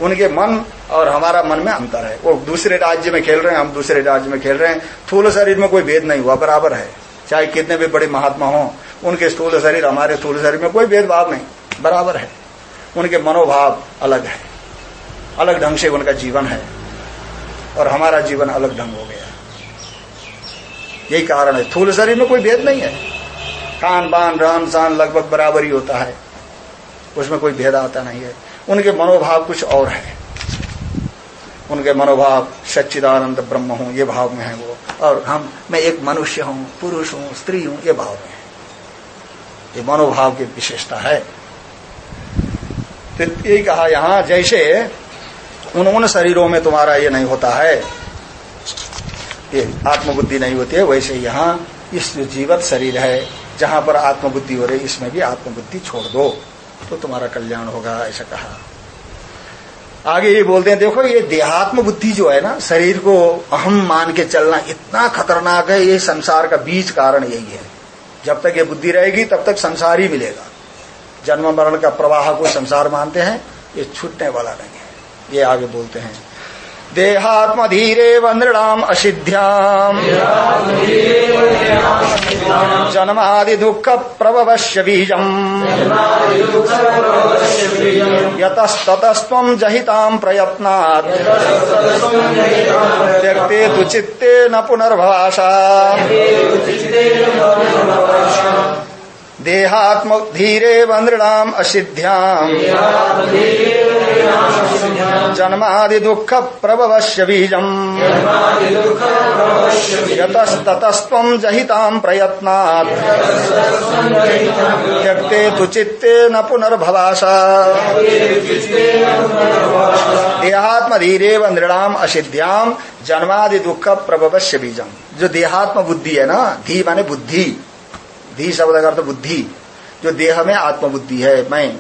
उनके मन और हमारा मन में अंतर है। वो दूसरे राज्य में खेल रहे हैं, हम दूसरे राज्य में खेल रहे हैं। थूल शरीर में कोई भेद नहीं हुआ, बराबर है। चाहे कितने भी बड़े महात्मा हो, उनके स्थूल शरीर, हमारे स्थूल शरीर में कोई भेदभाव नहीं, बराबर है। उनके मनोभाव अलग है। अलग ढंग से उनका जीवन है। और हमारा जीवन अलग ढंग हो गया। यही कारण है। थूल शरीर में कोई भेद नहीं है। खान पान रहन सहन लगभग बराबर ही होता है। उसमें कोई भेद आता नहीं है। उनके मनोभाव कुछ और है। उनके मनोभाव सच्चिदानंद ब्रह्म हूँ, ये भाव में है वो। और हम, मैं एक मनुष्य हूँ, पुरुष हूँ, स्त्री हूँ, ये भाव में है। ये मनोभाव की विशेषता है। तो कहा, यहाँ जैसे उन उन शरीरों में तुम्हारा ये नहीं होता है, ये आत्मबुद्धि नहीं होती है, वैसे यहाँ इस जो जीवत शरीर है, जहाँ पर आत्मबुद्धि हो रही इसमें भी आत्मबुद्धि छोड़ दो। तो तुम्हारा कल्याण होगा, ऐसा कहा। आगे ये बोलते हैं, देखो ये देहात्म बुद्धि जो है ना, शरीर को अहम मान के चलना इतना खतरनाक है, ये संसार का बीज कारण यही है। जब तक ये बुद्धि रहेगी, तब तक संसार ही मिलेगा। जन्म मरण का प्रवाह को संसार मानते हैं, ये छूटने वाला नहीं है। ये आगे बोलते हैं। देहात्मधीरेव नृणाम् असिद्ध्याम्। जन्मादि दुःख प्रभवश्य बीजम् यतस्ततस्त्वम् जहिताम् प्रयत्नात्। त्यक्ते तु चित्ते न पुनर्भाषा। देहात्म धीरेव नृणाम् असिद्ध्याम्। जन्मादि दुख प्रभवश्य बीजम्। यतस्ततस्त्वम् जहिता प्रयत्नात्। त्यक्ते तु चित्ते न पुनर्भवासा। देहात्म धीरेव नृणाम असिद्ध्याम जन्मादि दुख प्रभवश्य बीजम। जो देहात्म बुद्धि है ना, धी माने बुद्धि। धी शब्द अर्थ बुद्धि। जो देह में आत्मबुद्धि है, मैं।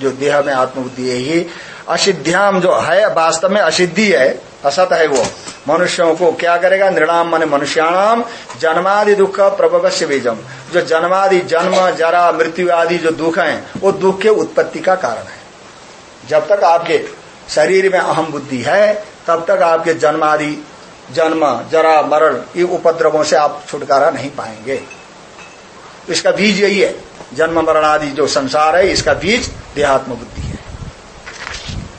जो देह में आत्मबुद्धि है ही असिद्ध्याम जो है, वास्तव में असिद्धि है, असत है वो। मनुष्यों को क्या करेगा? निर्णाम मन मनुष्याणाम, जन्मादि दुख प्रभवश्य बीजम। जो जन्मादि जन्म, जरा, मृत्यु आदि जो दुख है, वो दुख के उत्पत्ति का कारण है। जब तक आपके शरीर में अहम बुद्धि है, तब तक आपके जन्मादि जन्म, जरा, मरण, ये उपद्रवों से आप छुटकारा नहीं पाएँगे। इसका बीज यही है। जन्म, मरण आदि जो संसार है, इसका बीज देहात्म बुद्धि।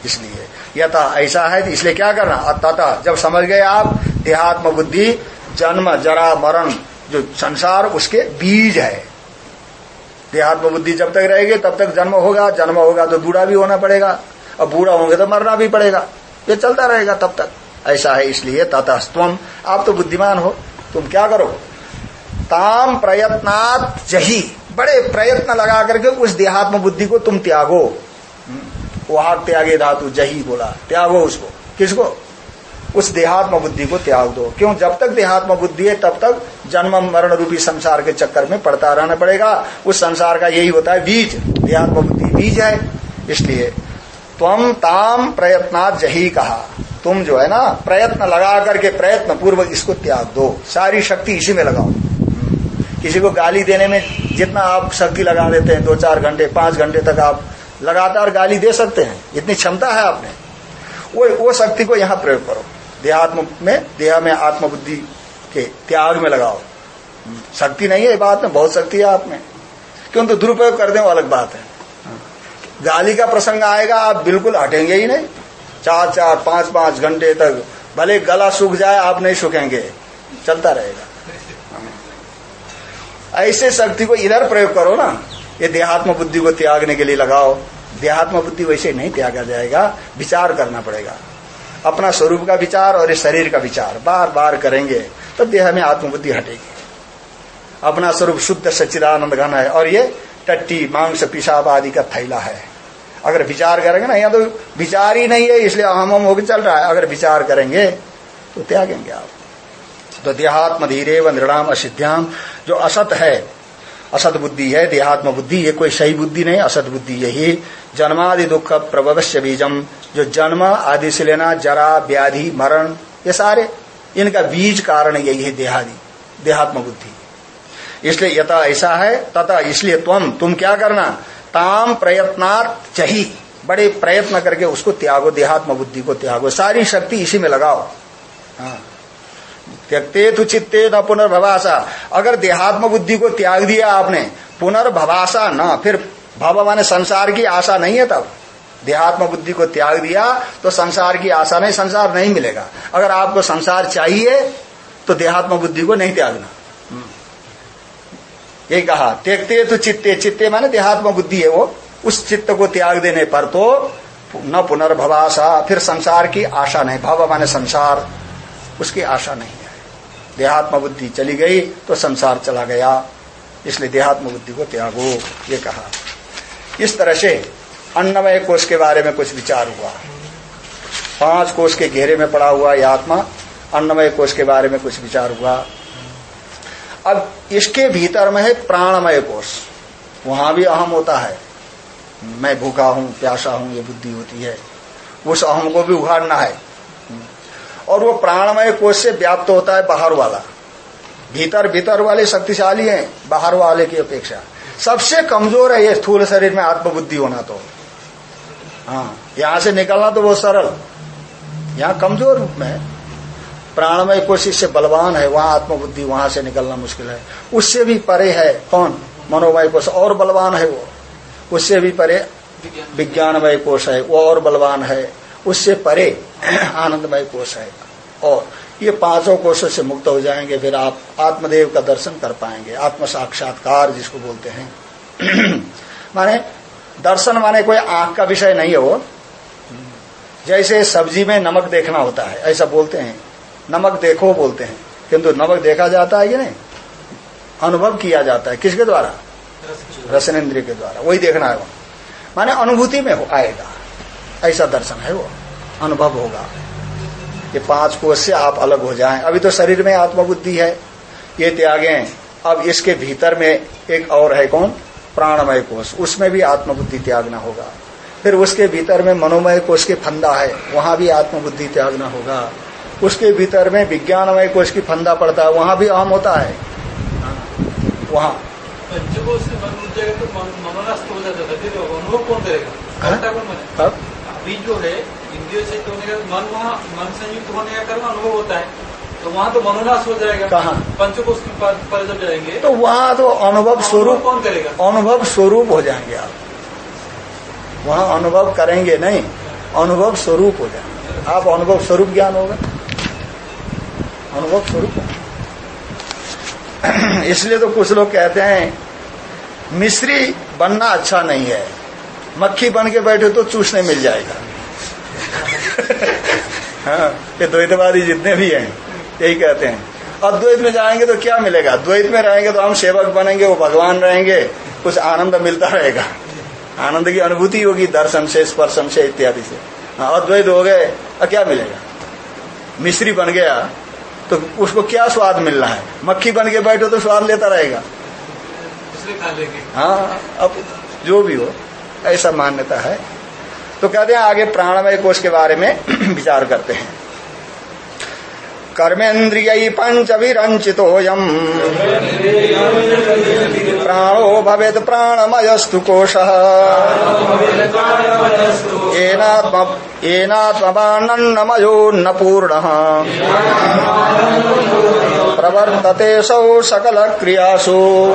इसलिए। यथा, ऐसा है तो इसलिए क्या करना? तथा जब समझ गए आप, देहात्म बुद्धि, जन्म, जरा, मरण, जो संसार, उसके बीज है। देहात्म बुद्धि जब तक रहेगी, तब तक जन्म होगा। जन्म होगा तो बूढ़ा भी होना पड़ेगा। और बूढ़ा होंगे तो मरना भी पड़ेगा। ये चलता रहेगा तब तक। ऐसा है इसलिए तथा तुम आप तो बुद्धिमान हो, तुम क्या करो? ताम प्रयत्नात् जही। बड़े प्रयत्न लगा करके उस देहात्म बुद्धि को तुम त्यागो। वहाँ त्यागे धातु, जही बोला। त्यागो उसको। किसको? उस देहात्म बुद्धि को त्याग दो। क्यों? जब तक देहात्म बुद्धि है, तब तक जन्म, मरण रूपी संसार के चक्कर में पड़ता रहना पड़ेगा। उस संसार का यही होता है बीज। देहात्म बुद्धि बीज है। इसलिए तुम ताम प्रयत्नात् जही कहा। तुम जो है ना, प्रयत्न लगा करके प्रयत्न पूर्वक इसको त्याग दो। सारी शक्ति इसी में लगाओ। किसी को गाली देने में जितना आप शक्ति लगा देते हैं, दो चार घंटे, पाँच घंटे तक आप लगातार गाली दे सकते हैं। इतनी क्षमता है आपने। वो वो शक्ति को यहाँ प्रयोग करो। देहात्म में, देहा में आत्मबुद्धि के त्याग में लगाओ। शक्ति नहीं है बात में, बहुत शक्ति है आप में। क्यों? तो दुरुपयोग कर दे अलग बात है। गाली का प्रसंग आएगा, आप बिल्कुल हटेंगे ही नहीं। चार चार, पाँच पाँच घंटे तक, भले गला सूख जाए, आप नहीं सूखेंगे। चलता रहेगा। ऐसे शक्ति को इधर प्रयोग करो ना। ये देहात्म बुद्धि को त्यागने के लिए लगाओ। देहात्म बुद्धि वैसे नहीं त्यागा जाएगा, विचार करना पड़ेगा। अपना स्वरूप का विचार और इस शरीर का विचार बार बार करेंगे तो देह में आत्मबुद्धि हटेगी। अपना स्वरूप शुद्ध सच्चिदानंद घन है, और ये टट्टी, मांस, पिशाब आदि का थैला है। अगर विचार करेंगे ना, यहाँ तो विचार ही नहीं है, इसलिए अहम हम होकर चल रहा है। अगर विचार करेंगे तो त्यागेंगे आप। तो देहात्म धीरे व नृणाम असिद्ध्याम, जो असत है असत बुद्धि है, देहात्म बुद्धि ये कोई सही बुद्धि नहीं, असत बुद्धि यही। जन्मादि दुख प्रभवश्य बीजम। जो जन्म आदि से लेना, जरा, व्याधि, मरण, ये सारे, इनका बीज कारण यही है देहादि, देहात्म बुद्धि। इसलिए यथा ऐसा है, तथा इसलिए तुम तुम क्या करना? ताम प्रयत्नार्थ चही। बड़े प्रयत्न करके उसको त्यागो, देहात्म बुद्धि को त्यागो। सारी शक्ति इसी में लगाओ। हाँ। त्यक्ते तो चित्ते न पुनर्भवासा। अगर देहात्म बुद्धि को त्याग दिया आपने, पुनर्भवासा न, फिर भव माने संसार की आशा नहीं है तब। देहात्म बुद्धि को त्याग दिया तो संसार की आशा नहीं, संसार नहीं मिलेगा। अगर आपको संसार चाहिए तो देहात्म बुद्धि को नहीं त्यागना। ये कहा त्यक्ते तो चित्ते चित्ते माने देहात्म बुद्धि है वो। उस चित्त को त्याग देने पर तो न पुनर्भवासा, फिर संसार की आशा नहीं भव माने संसार, उसकी आशा नहीं। देहात्म बुद्धि चली गई तो संसार चला गया। इसलिए देहात्म बुद्धि को त्यागो, ये कहा। इस तरह से अन्नमय कोष के बारे में कुछ विचार हुआ। पाँच कोष के घेरे में पड़ा हुआ यह आत्मा, अन्नमय कोष के बारे में कुछ विचार हुआ। अब इसके भीतर में है प्राणमय कोष। वहाँ भी अहम होता है। मैं भूखा हूँ, प्यासा हूँ, ये बुद्धि होती है। उस अहम को भी उघाड़ना है। और वो प्राणमय कोष से व्याप्त होता है बाहर वाला। भीतर भीतर वाले शक्तिशाली हैं, बाहर वाले की अपेक्षा। सबसे कमज़ोर है ये स्थूल शरीर में आत्मबुद्धि होना तो। हाँ यहाँ से निकलना तो बहुत सरल। यहाँ कमज़ोर रूप में प्राणमय कोशिश से बलवान है, वहाँ आत्मबुद्धि, वहाँ से निकलना मुश्किल है। उससे भी परे है कौन? मनोमय कोष, और बलवान है वो। उससे भी परे विज्ञानमय कोष है, वो और बलवान है। उससे परे आनंदमय कोष है। और ये पाँचों कोशों से मुक्त हो जाएँगे, फिर आप आत्मदेव का दर्शन कर पाएँगे आत्म साक्षात्कार जिसको बोलते हैं। माने, दर्शन माने कोई आँख का विषय नहीं है वो। जैसे सब्ज़ी में नमक देखना होता है, ऐसा बोलते हैं। नमक देखो बोलते हैं। किंतु नमक देखा जाता है कि नहीं? अनुभव किया जाता है। किसके द्वारा? रसनेन्द्रिय के द्वारा। वही देखना है वो। माने अनुभूति में हो, आएगा। ऐसा दर्शन है वो। अनुभव होगा। ये पाँच कोष से आप अलग हो जाएँ। अभी तो शरीर में आत्मबुद्धि है ये त्यागे। अब इसके भीतर में एक और है कौन? प्राणमय कोष। उसमें भी आत्मबुद्धि त्यागना होगा। फिर उसके भीतर में मनोमय कोष के फंदा है वहाँ भी आत्मबुद्धि त्यागना होगा। उसके भीतर में विज्ञानमय कोष की फंदा पड़ता है वहाँ भी आम होता है। वहाँ। तो अभी जो है इंद्रियों से का मन वहाँ मन संयुक्त होने का कर्म अनुभव होता है। तो वहाँ तो मनोनाश हो जाएगा। कहा? पंचकोश के पर जब जाएँगे। तो वहाँ तो अनुभव स्वरूप कौन करेगा? अनुभव स्वरूप हो जाएँगे आप। वहाँ अनुभव करेंगे नहीं अनुभव स्वरूप हो जाएँगे। आप अनुभव स्वरूप ज्ञान होगा। अनुभव स्वरूप इसलिए तो कुछ लोग कहते हैं मिश्री बनना अच्छा नहीं है। मक्खी बन के बैठे तो चूसने मिल जाएगा। हाँ ये द्वैतवादी जितने भी हैं यही कहते हैं। अद्वैत में जाएँगे तो क्या मिलेगा? द्वैत में रहेंगे तो हम सेवक बनेंगे वो भगवान रहेंगे कुछ आनंद मिलता रहेगा। आनंद की अनुभूति होगी दर्शन से स्पर्शन से इत्यादि से। हाँ अद्वैत हो गए अब क्या मिलेगा? मिश्री बन गया तो उसको क्या स्वाद मिलना है? मक्खी बन के बैठो तो स्वाद लेता रहेगा। हाँ अब जो भी हो ऐसा मान्यता है। तो कहते हैं, आगे प्राणमय कोष के बारे में विचार करते हैं। कर्मेन्द्रिय पंच विरंचितोयम प्राणो भवेद प्राणमयस्तु कोशः पूर्णः प्रवर्तते सौ सकलक्रियासु।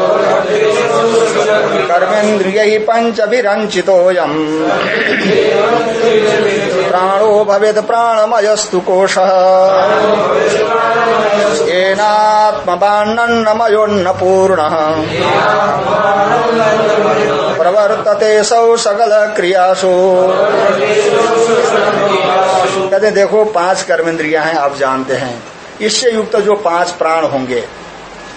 कर्मेन्द्रियैः पञ्चभिरञ्चितोऽयम्। प्राणो भवेद प्राणमयस्तु कोशः। येनात्मवान्नमयोन्न पूर्णः प्रवर्तते सौ सकल क्रियासु कहते देखो पाँच कर्मेंद्रिया हैं, आप जानते हैं। इससे युक्त जो पाँच प्राण होंगे,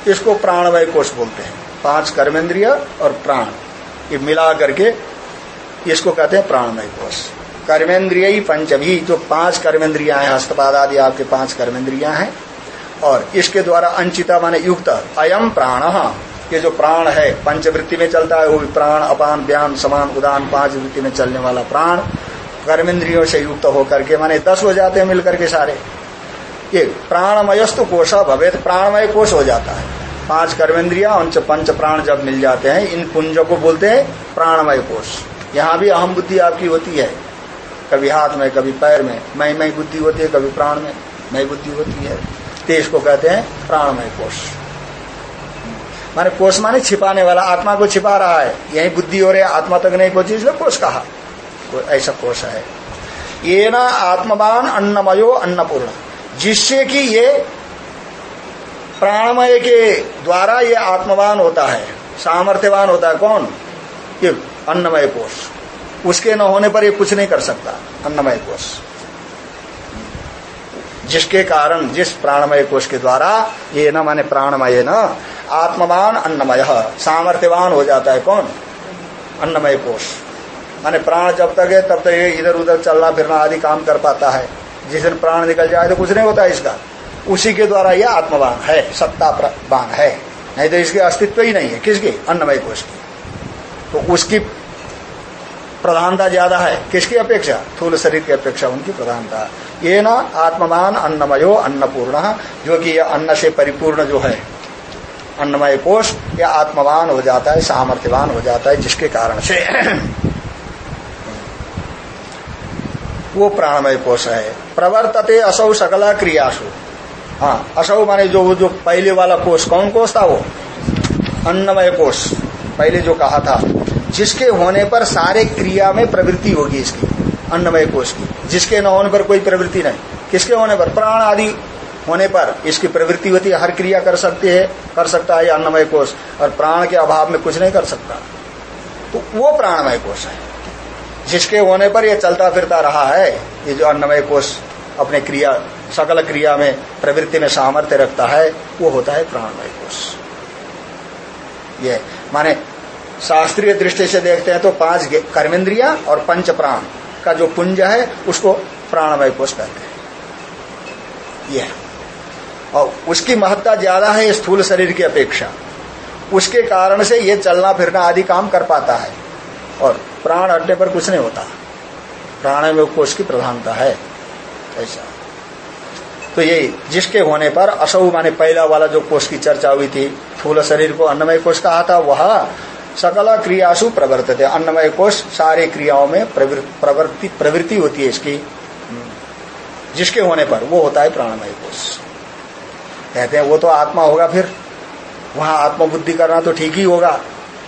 इसको प्राणमय कोष बोलते हैं। पाँच कर्मेंद्रिय और प्राण। ये मिला करके इसको कहते हैं प्राणमय कोष। कर्मेंद्रिय ही पंचभी, जो पाँच कर्मेंद्रिया हैं, हस्तपाद आदि आपके पाँच कर्मेंद्रिया हैं, और इसके द्वारा अंचिता माने युक्त अयम प्राण। ये जो प्राण है, पंचवृत्ति में चलता है, वो भी प्राण, अपान, व्यान, समान, उदान, पाँच वृत्ति में चलने वाला प्राण। कर्मेंद्रियों से युक्त होकर के माने दस हो जाते हैं मिलकर के सारे। ये प्राणमयस्तु कोश भवेद प्राणमय कोष हो जाता है। पाँच कर्मेंद्रिया उन पंच प्राण जब मिल जाते हैं, इन पुंजों को बोलते हैं प्राणमय कोष यहाँ भी अहम बुद्धि आपकी होती है। कभी हाथ में, कभी पैर में मई मई बुद्धि होती है, कभी प्राण में मई बुद्धि होती है। तेज को कहते हैं प्राणमय कोष माने कोष माने छिपाने वाला, आत्मा को छिपा रहा है। यही बुद्धि हो रही है, आत्मा तक नहीं पहुँची, इसलिए कोष कहा। ऐसा कोष है। ये ना आत्मवान अन्नमयो अन्नपूर्ण। जिससे कि ये प्राणमय के द्वारा ये आत्मवान होता है, सामर्थ्यवान होता है कौन? ये अन्नमय कोष। उसके न होने पर ये कुछ नहीं कर सकता, अन्नमय कोष। जिसके कारण, जिस प्राणमय कोष के द्वारा ये न माने प्राणमय न, आत्मवान अन्नमय, सामर्थ्यवान हो जाता है कौन? अन्नमय कोष। माने प्राण जब तक है, तब तक ये इधर उधर चलना फिरना आदि काम कर पाता है। जिस दिन प्राण निकल जाए तो कुछ नहीं होता इसका। उसी के द्वारा यह आत्मवान है, सत्ता सत्तावान है। नहीं तो इसके अस्तित्व ही नहीं है। किसकी? अन्नमय कोष की। तो उसकी प्रधानता ज़्यादा है। किसकी अपेक्षा? थूल शरीर की अपेक्षा, उनकी प्रधानता। ये ना आत्मवान, अन्नमयो, अन्नपूर्ण, जो कि यह अन्न से परिपूर्ण जो है, अन्नमय कोष, यह आत्मवान हो जाता है, सामर्थ्यवान हो जाता है, जिसके कारण से वो प्राणमय कोष है। प्रवर्तते असौ सकला क्रियासु। हाँ असौ माने जो जो पहले वाला कोष, कौन कोष था वो? अन्नमय कोष, पहले जो कहा था। जिसके होने पर सारे क्रिया में प्रवृत्ति होगी इसकी, अन्नमय कोष की। जिसके न होने पर कोई प्रवृत्ति नहीं। किसके होने पर? प्राण आदि होने पर इसकी प्रवृत्ति होती है। हर क्रिया कर सकती है, कर सकता है अन्नमय कोष। और प्राण के अभाव में कुछ नहीं कर सकता। तो वो प्राणमय कोष है। जिसके होने पर यह चलता फिरता रहा है, ये जो अन्नमय कोष अपने क्रिया, सकल क्रिया में प्रवृत्ति में सामर्थ्य रखता है, वो होता है प्राणमय कोष। ये, माने शास्त्रीय दृष्टि से देखते हैं तो पाँच कर्मेंद्रिया और पंच प्राण का जो पुंज है, उसको प्राणमय कोष कहते हैं। यह और उसकी महत्ता ज़्यादा है स्थूल शरीर की अपेक्षा। उसके कारण से ये चलना फिरना आदि काम कर पाता है। और प्राण हटने पर कुछ नहीं होता। प्राण में कोष की प्रधानता है, ऐसा। तो यही जिसके होने पर असौ माने पहला वाला जो कोष की चर्चा हुई थी फूल शरीर को अन्नमय कोष कहा था, वह सकल क्रियासु प्रवर्तित। अन्नमय कोष सारे क्रियाओं में प्रवृत्ति प्रवृत्ति होती है इसकी। जिसके होने पर वो होता है प्राणमय कोष। कहते हैं, वो तो आत्मा होगा फिर। वहाँ आत्मबुद्धि करना तो ठीक ही होगा।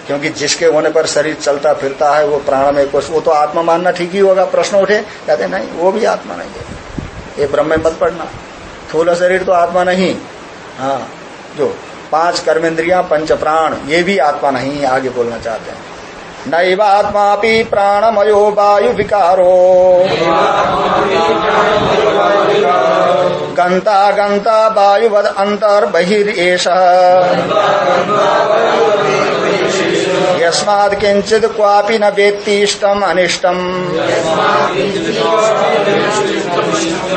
क्योंकि जिसके होने पर शरीर चलता फिरता है, वो प्राण में कोष वो तो आत्मा मानना ठीक ही होगा। प्रश्न उठे, कहते, नहीं, वो भी आत्मा नहीं है। ये ब्रह्म मत पढ़ना। थूला शरीर तो आत्मा नहीं। हाँ जो पाँच कर्मेंद्रिया, पंच प्राण, ये भी आत्मा नहीं आगे बोलना चाहते हैं। नैवात्मा प्राणमयो वायु विकारो। गंता गंता वायुवद अंतर बहिर्ष यस्मात् किंचित क्वापि न वेत्तीष्टम अनिष्टम।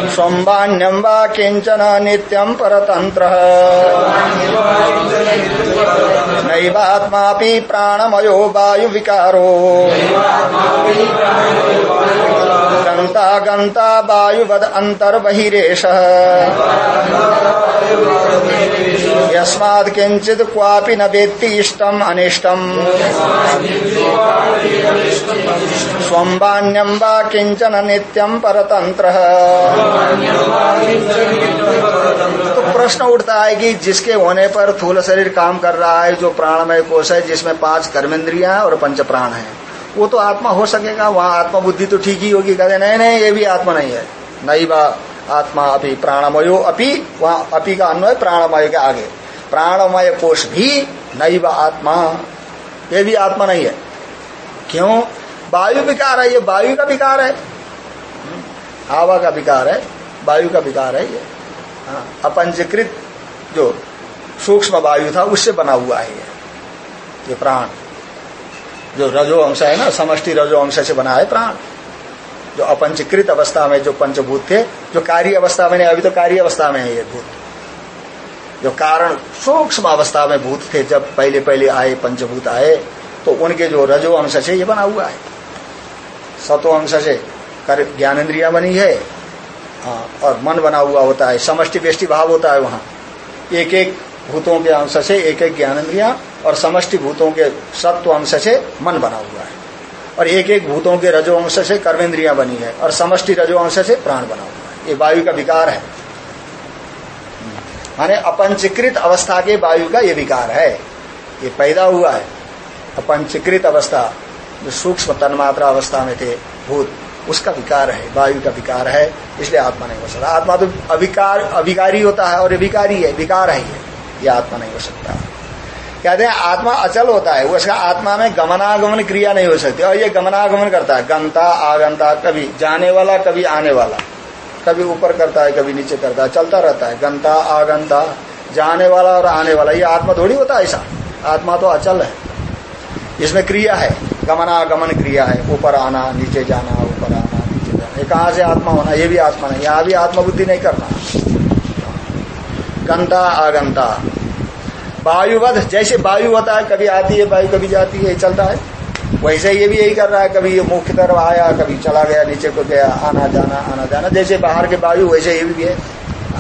संवान्यम वा किंचन नित्यम परतंत्र नैवात्मा प्राणमयो वायु विकारो गंता गंता वायुवद अंतर यस्माद किंचित क्वापि न वेत्ति इष्टम अनिष्टम। स्वम्बान्यम वा किंचन नित्यम परतंत्र तो प्रश्न उठता है कि जिसके होने पर थूल शरीर काम कर रहा है, जो प्राणमय कोष है, जिसमें पाँच कर्मेंद्रिया और पंच प्राण है, वो तो आत्मा हो सकेगा, वहाँ आत्मा बुद्धि तो ठीक ही होगी, कहते नहीं नहीं, ये भी आत्मा नहीं है। नहीं बा आत्मा अभी प्राणमयो अपी, वहाँ अपी का अन्वय प्राणमय के आगे। प्राणमय कोष भी नहीं व आत्मा। ये भी आत्मा नहीं है। क्यों? वायु विकार है ये वायु का विकार है। हवा का विकार है वायु का विकार है ये। हाँ, अपंजीकृत जो सूक्ष्म वायु था उससे बना हुआ है ये। ये प्राण। जो रजो अंश है ना समष्टि रजो अंश से बना है प्राण। जो अपंचीकृत अवस्था में जो पंचभूत थे जो कार्य अवस्था में नहीं अभी तो कार्य अवस्था में है ये भूत। जो कारण सूक्ष्म अवस्था में भूत थे जब पहले पहले आए पंचभूत आए तो उनके जो रजो अंश से ये बना हुआ है। सतो अंश से कर ज्ञानेन्द्रिया बनी है हाँ, और मन बना हुआ होता है समष्टि बेष्टि भाव होता है वहाँ। एक एक भूतों के अंश से एक एक ज्ञानेन्द्रिया और समष्टि भूतों के सत्व अंश से मन बना हुआ है। और एक एक भूतों के रजो अंश से कर्मेंद्रिया बनी है और समष्टि रजो अंश से प्राण बना हुआ है। ये वायु का विकार है। माने अपंचीकृत अवस्था के वायु का ये विकार है। ये पैदा हुआ है। अपंचीकृत अवस्था, जो सूक्ष्म तन्मात्रा अवस्था में थे, भूत, उसका विकार है, वायु का विकार है, इसलिए आत्मा नहीं हो सकता। आत्मा तो अविकार, अविकारी होता है और ये विकारी है, विकार है ये ये आत्मा नहीं हो सकता। कहते हैं, आत्मा अचल होता है उसका आत्मा में गमनागमन क्रिया नहीं हो सकती। और ये गमनागमन करता है, गंता, आगंता, कभी जाने वाला, कभी आने वाला। कभी ऊपर करता है, कभी नीचे करता है, चलता रहता है। गंता, आगंता, जाने वाला और आने वाला, ये आत्मा थोड़ी होता है ऐसा। आत्मा तो अचल है। इसमें क्रिया है। गमनागमन क्रिया है। ऊपर आना, नीचे जाना, ऊपर आना, नीचे जाना। ये कहा से आत्मा होना? ये भी आत्मा नहीं। यहाँ भी आत्मबुद्धि नहीं करना। गंता, आगंता। वायुवध, जैसे वायु होता है, कभी आती है, वायु कभी जाती है चलता है। वैसे ये भी यही कर रहा है, कभी ये मुख्य तरफ़ आया, कभी चला गया, नीचे को गया, आना जाना आना जाना। जैसे बाहर के वायु, वैसे ये भी है।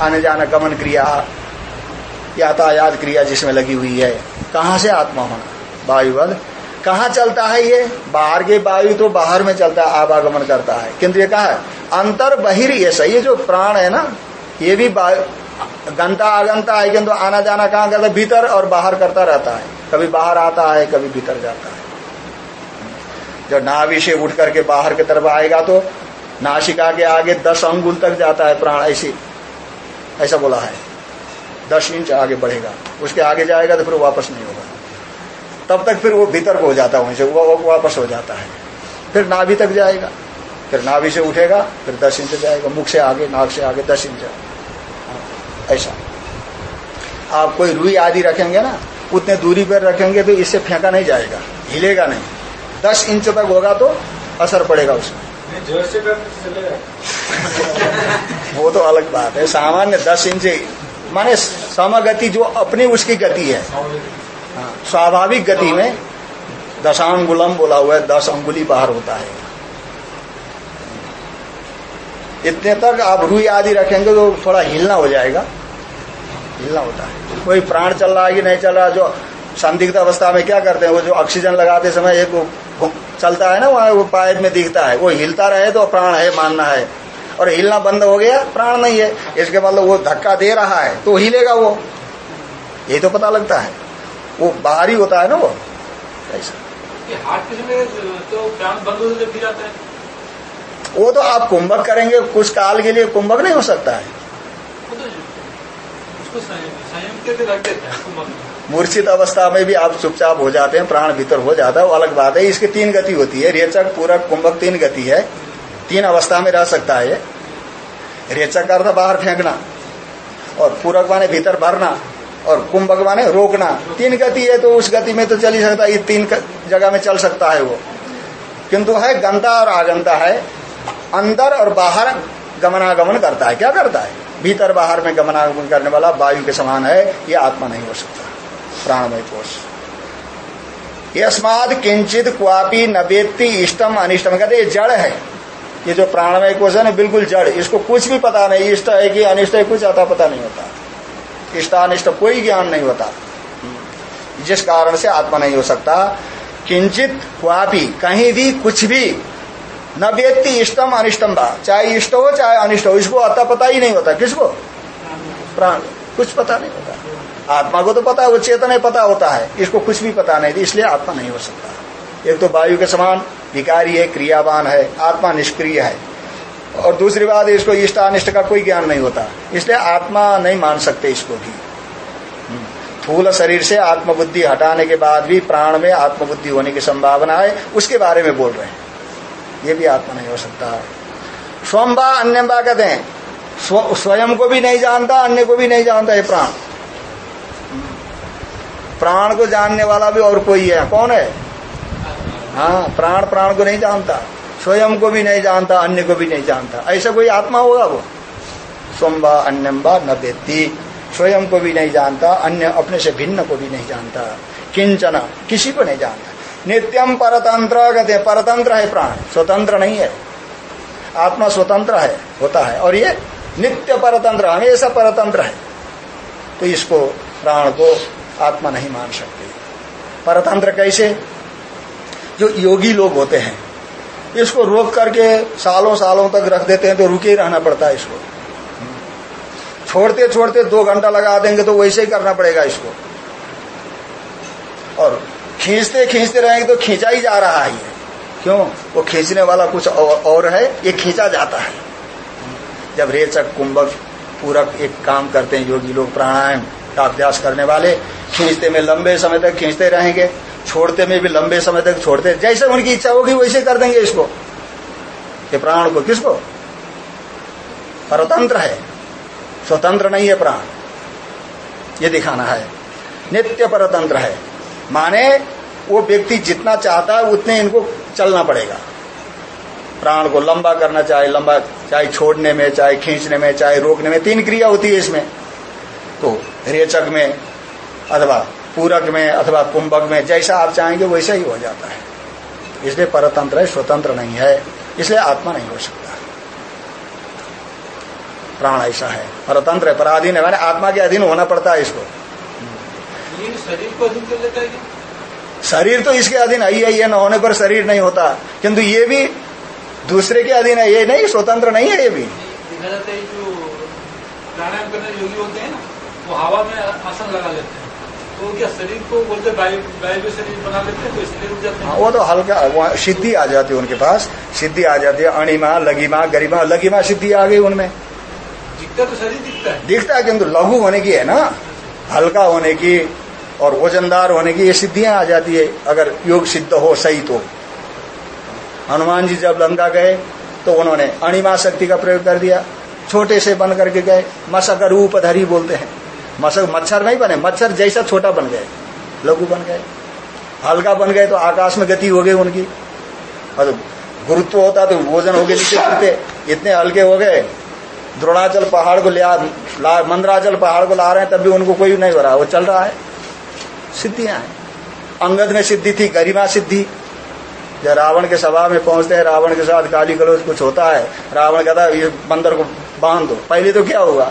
आने जाना, गमन क्रिया, यातायात क्रिया जिसमें लगी हुई है। कहाँ से आत्मा होना? वायुवध कहाँ चलता है ये? बाहर के वायु तो बाहर में चलता है, आवागमन करता है। किंतु ये कहा है? अंतर बहिर ये सही जो प्राण है ना, ये भी गंता आगंता है किंतु आना जाना कहाँ करता है? भीतर और बाहर करता रहता है। कभी बाहर आता है, कभी भीतर जाता है। जब नाभि से उठ करके बाहर की तरफ़ आएगा तो नासिका के आगे दस अंगुल तक जाता है प्राण, ऐसी, ऐसा बोला है। दस इंच आगे बढ़ेगा। उसके आगे जाएगा तो फिर वापस नहीं होगा। तब तक फिर वो भीतर को हो जाता है वहीं से वो वापस हो जाता है। फिर नाभि तक जाएगा। फिर नाभि से उठेगा, फिर दस इंच जाएगा। मुख से आगे, नाक से आगे दस इंच। ऐसा। आप कोई रुई आदि रखेंगे ना, उतने दूरी पर रखेंगे तो इससे फेंका नहीं जाएगा, हिलेगा नहीं। दस इंच तक होगा तो असर पड़ेगा उसमें वो तो अलग बात है। सामान्य दस इंच माने समगति जो अपनी उसकी गति है। हाँ, स्वाभाविक गति में दशांगुलम बोला हुआ है दस अंगुली बाहर होता है। इतने तक आप रुई आदि रखेंगे तो थोड़ा हिलना हो जाएगा। हिलना होता है। कोई प्राण चल रहा है कि नहीं चल रहा जो संदिग्ध अवस्था में क्या करते हैं वो जो ऑक्सीजन लगाते समय एक चलता है ना वहाँ वो पाइप में दिखता है। वो हिलता रहे तो प्राण है मानना है। और हिलना बंद हो गया प्राण नहीं है। इसके मतलब वो धक्का दे रहा है तो हिलेगा वो। ये तो पता लगता है। वो बाहरी होता है ना वो। ऐसा। तो प्राण बंद हो फिर है। वो तो आप कुंभक करेंगे कुछ काल के लिए कुंभक नहीं हो सकता है। मूर्छित अवस्था में भी आप चुपचाप हो जाते हैं, प्राण भीतर हो जाता है, वो अलग बात है। इसकी तीन गति होती है। रेचक, पूरक, कुंभक तीन गति है। तीन अवस्था में रह सकता है रेचक अर्थ बाहर फेंकना और पूरक माने भीतर भरना और कुंभक माने रोकना। तीन गति है तो उस गति में तो चल ही सकता है। तीन जगह में चल सकता है वो। किंतु है गंता और आगंता है। अंदर और बाहर गमनागमन करता है। क्या करता है? भीतर बाहर में गमनागमन करने वाला वायु के समान है। ये आत्मा नहीं हो सकता। प्राणमय कोष यस्माद किंचित क्वापी नवेत्ति इष्टम अनिष्टम। कहते, ये जड़ है, ये जो प्राणमय कोष है ना, बिल्कुल जड़, इसको कुछ भी पता नहीं, इष्ट है कि अनिष्ट है, कुछ आता पता नहीं होता। इष्टानिष्ट कोई ज्ञान नहीं होता। जिस कारण से आत्मा नहीं हो सकता। किंचित भी कहीं भी कुछ भी, न व्यक्ति इष्टम अनिष्टम बा। चाहे इष्ट हो, चाहे अनिष्ट हो, इसको अता पता ही नहीं होता। किसको? प्राण। कुछ पता नहीं होता। आत्मा को तो पता है, वो चेतन पता होता है। इसको कुछ भी पता नहीं, इसलिए आत्मा नहीं हो सकता। एक तो वायु के समान विकारी है, क्रियावान है, आत्मा निष्क्रिय है। और दूसरी बात, इसको इष्टानिष्ट का कोई ज्ञान नहीं होता। इसलिए आत्मा नहीं मान सकते इसको भी। फूल शरीर से आत्मबुद्धि हटाने के बाद भी प्राण में आत्मबुद्धि होने की संभावना है, उसके बारे में बोल रहे हैं। ये भी आत्मा नहीं हो सकता। स्वयंबा अन्यम्बा कहते हैं। स्वयं को भी नहीं जानता, अन्य को भी नहीं जानता है प्राण। प्राण को जानने वाला भी और कोई है? कौन है? हाँ प्राण प्राण को नहीं जानता। स्वयं को भी नहीं जानता, अन्य को भी नहीं जानता। ऐसा कोई आत्मा होगा वो? स्वम्बा अन्यम्बा न व्यक्ति स्वयं को भी नहीं जानता, अन्य अपने से भिन्न को भी नहीं जानता। किंचन किसी को नहीं जानता। नित्यम परतंत्र कहते परतंत्र है प्राण। स्वतंत्र नहीं है। आत्मा स्वतंत्र है, होता है। और ये नित्य परतंत्र हमेशा परतंत्र है। तो इसको प्राण को आत्मा नहीं मान सकते। परतंत्र कैसे? जो योगी लोग होते हैं, इसको रोक करके सालों सालों तक रख देते हैं तो रुके ही रहना पड़ता है इसको। छोड़ते छोड़ते दो घंटा लगा देंगे तो वैसे ही करना पड़ेगा इसको। और खींचते खींचते रहेंगे तो खींचा ही जा रहा है। क्यों? वो खींचने वाला कुछ और है, ये खींचा जाता है। जब रेचक, कुंभक पूरक एक काम करते हैं, योगी लोग प्राणायाम का अभ्यास करने वाले खींचते में लंबे समय तक खींचते रहेंगे, छोड़ते में भी लंबे समय तक छोड़ते, जैसे उनकी इच्छा होगी वैसे कर देंगे इसको। ये प्राण को किसको? परतंत्र है। स्वतंत्र नहीं है प्राण। ये दिखाना है। नित्य परतंत्र है। माने वो व्यक्ति जितना चाहता है उतने इनको चलना पड़ेगा। प्राण को लंबा करना चाहे, लंबा, चाहे छोड़ने में, चाहे खींचने में, चाहे रोकने में, तीन क्रिया होती है इसमें। तो रेचक में अथवा पूरक में अथवा कुंभक में जैसा आप चाहेंगे वैसा ही हो जाता है। इसलिए परतंत्र है स्वतंत्र नहीं है इसलिए आत्मा नहीं हो सकता। प्राण ऐसा है। परतंत्र है पराधीन है मैंने आत्मा के अधीन होना पड़ता है इसको। शरीर को अधीन कर लेता है शरीर तो इसके अधीन आई है ये न होने पर शरीर नहीं होता। किंतु ये भी दूसरे के अधीन है ये नहीं स्वतंत्र नहीं है ये भी। प्राणायाम करने योगी होते हैं ना वो हवा में आसन लगा लेते हैं। तो क्या शरीर को बोलते वायु शरीर बना लेते हैं तो इसलिए रुक जाते हैं। हाँ, वो तो हल्का सिद्धि आ जाती है उनके पास। सिद्धि आ जाती है अणिमा लगीमा गरिमा लगीमा सिद्धि आ गई उनमें। दिखता तो शरीर दिखता है। दिखता है किंतु लघु होने की है ना। हल्का होने की और वजनदार होने की ये सिद्धियाँ आ जाती है। अगर योग सिद्ध हो सही तो। हनुमान जी जब लंका गए तो उन्होंने अणिमा शक्ति का प्रयोग कर दिया। छोटे से बन करके गए। मशक रूपधरी बोलते हैं। मशक मच्छर नहीं बने, मच्छर जैसा छोटा बन गए, लघु बन गए। हल्का बन गए तो आकाश में गति हो गई उनकी। और गुरुत्व होता तो वज़न हो गए नीचे इतने हल्के हो गए। द्रोणाचल पहाड़ को लिया मंदराचल पहाड़ को ला रहे हैं, तब भी उनको कोई नहीं हो रहा। वो चल रहा है। सिद्धियाँ हैं। अंगद में सिद्धि थी, गरिमा सिद्धि। जब रावण के सभा में पहुँचते हैं, रावण के साथ गाली गलोच कुछ होता है। रावण कहता है, ये बंदर को बाँध दो। पहले तो क्या हुआ?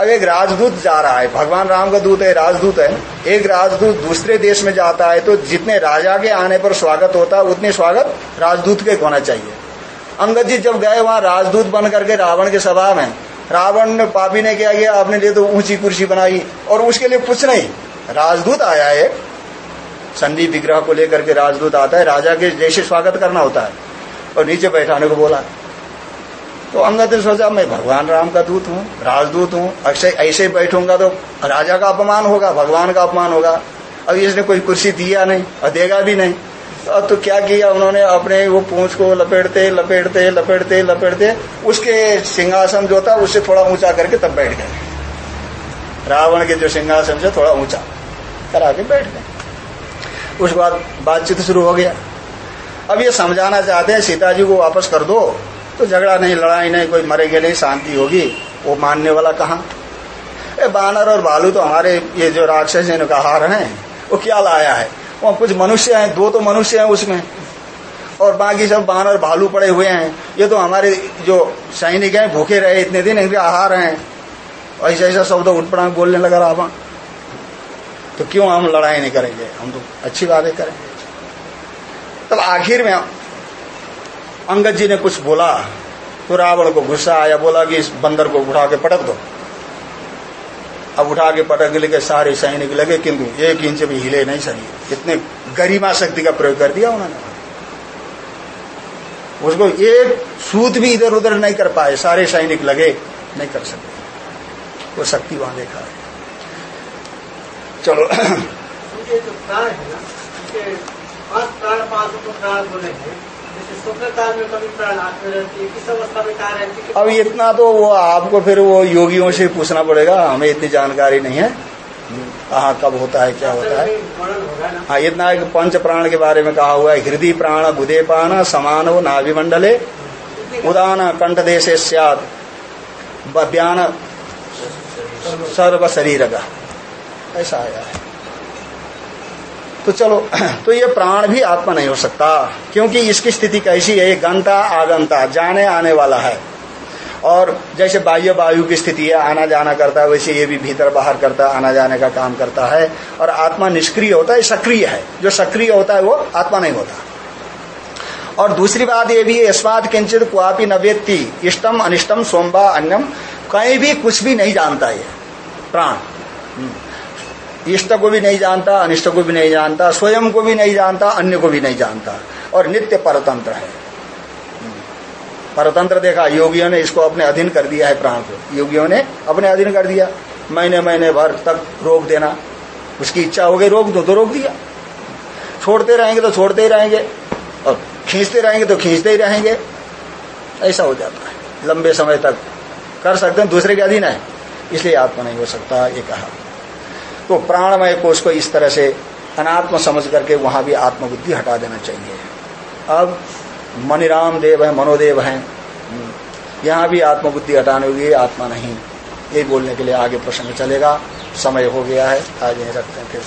अब एक राजदूत जा रहा है। भगवान राम का दूत है, राजदूत है। एक राजदूत दूसरे देश में जाता है तो जितने राजा के आने पर स्वागत होता है, उतने स्वागत राजदूत के होना चाहिए। अंगद जी जब गए, वहाँ राजदूत बन करके रावण के सभा में रावण ने पापी ने क्या किया? अपने लिए तो ऊँची कुर्सी बनाई और उसके लिए कुछ नहीं। राजदूत आया है। संधि विग्रह को लेकर के राजदूत आता है। राजा के जैसे स्वागत करना होता है। और नीचे बैठाने को बोला तो अंगद ने सोचा, मैं भगवान राम का दूत हूँ, राजदूत हूँ, अक्सर ऐसे बैठूँगा तो राजा का अपमान होगा, भगवान का अपमान होगा। अब इसने कोई कुर्सी दिया नहीं और देगा भी नहीं। अब तो क्या किया उन्होंने, अपने वो पूंछ को लपेटते लपेटते लपेटते लपेटते, उसके सिंहासन जो था, उससे थोड़ा ऊँचा करके तब बैठ गए। रावण के जो सिंहासन से थोड़ा ऊँचा करा के बैठ गए। उसके बाद बातचीत शुरू हो गया। अब ये समझाना चाहते हैं सीता जी को वापस कर दो। तो झगड़ा नहीं, लड़ाई नहीं, कोई मरेंगे नहीं, शांति होगी। वो मानने वाला कहा? बानर और भालू तो हमारे ये जो राक्षस इनका हार है, वो क्या लाया है? वहाँ कुछ मनुष्य हैं, दो तो मनुष्य हैं उसमें। और बाकी सब बानर, भालू पड़े हुए हैं। ये तो हमारे जो सैनिक हैं, भूखे रहे इतने दिन, इनके आहार हैं। ऐसा ऐसा शब्द उठ पड़ा बोलने लगा रावण तो क्यों हम लड़ाई नहीं करेंगे? हम तो अच्छी बातें करेंगे। तब आखिर में अंगद जी ने कुछ बोला तो रावण को गुस्सा आया, बोला कि इस बंदर को उठा के पटक दो। अब उठा के पटक लेके सारे सैनिक लगे, किंतु एक इंच भी हिले नहीं सही इतने गरिमा शक्ति का प्रयोग कर दिया उन्होंने। उसको एक सूत भी इधर उधर नहीं कर पाए, सारे सैनिक लगे, नहीं कर सकते वो शक्ति वहाँ देखा। है चलो। ये जो है ना बोले हैं। स्वप्न काल में कभी प्राण में रहती है किस अवस्था में कहा रहती है अब इतना तो वो आपको फिर वो योगियों से पूछना पड़ेगा हमें इतनी जानकारी नहीं है। कहाँ कब होता है क्या होता है? हाँ इतना एक पंच प्राण के बारे में कहा हुआ है। हृदय प्राण बुधे पान समान हो नाभिमंडले। उदान कंठ देश सियाद बद्यान सर्व शरीर का ऐसा आया है। तो चलो तो ये प्राण भी आत्मा नहीं हो सकता, क्योंकि इसकी स्थिति कैसी है, ये गंता आगंता, जाने आने वाला है। और जैसे बाह्य वायु की स्थिति है, आना जाना करता है, वैसे ये भी भीतर बाहर करता है, आना जाने का काम करता है, और आत्मा निष्क्रिय होता है सक्रिय है। जो सक्रिय होता है, वो आत्मा नहीं होता। और दूसरी बात ये भी यस्मात किंचित कुआपी न व्यक्ति, इष्टम, अनिष्टम सोमबा अन्यम, कहीं भी कुछ भी नहीं जानता ये प्राण। हम्म। इष्ट को भी नहीं जानता, अनिष्ट को भी नहीं जानता, स्वयं को भी नहीं जानता, अन्य को भी नहीं जानता। और नित्य परतंत्र है। परतंत्र देखा, योगियों ने इसको अपने अधीन कर दिया है प्राण को। योगियों ने अपने अधीन कर दिया। महीने महीने भर तक रोक देना। उसकी इच्छा हो गई, रोक दो तो रोक दिया। छोड़ते रहेंगे तो छोड़ते ही रहेंगे। और खींचते रहेंगे तो खींचते ही रहेंगे। ऐसा हो जाता है। लंबे समय तक कर सकते हैं, दूसरे के अधीन है। इसलिए आत्मा नहीं हो सकता, ये कहा। तो प्राणमय कोष को इस तरह से अनात्म समझ करके वहाँ भी आत्मबुद्धि हटा देना चाहिए। अब मनिराम देव है, मनोदेव है, यहाँ भी आत्मबुद्धि हटाने होगी आत्मा नहीं। ये बोलने के लिए आगे प्रसंग चलेगा। समय हो गया है आज यही रखते हैं फिर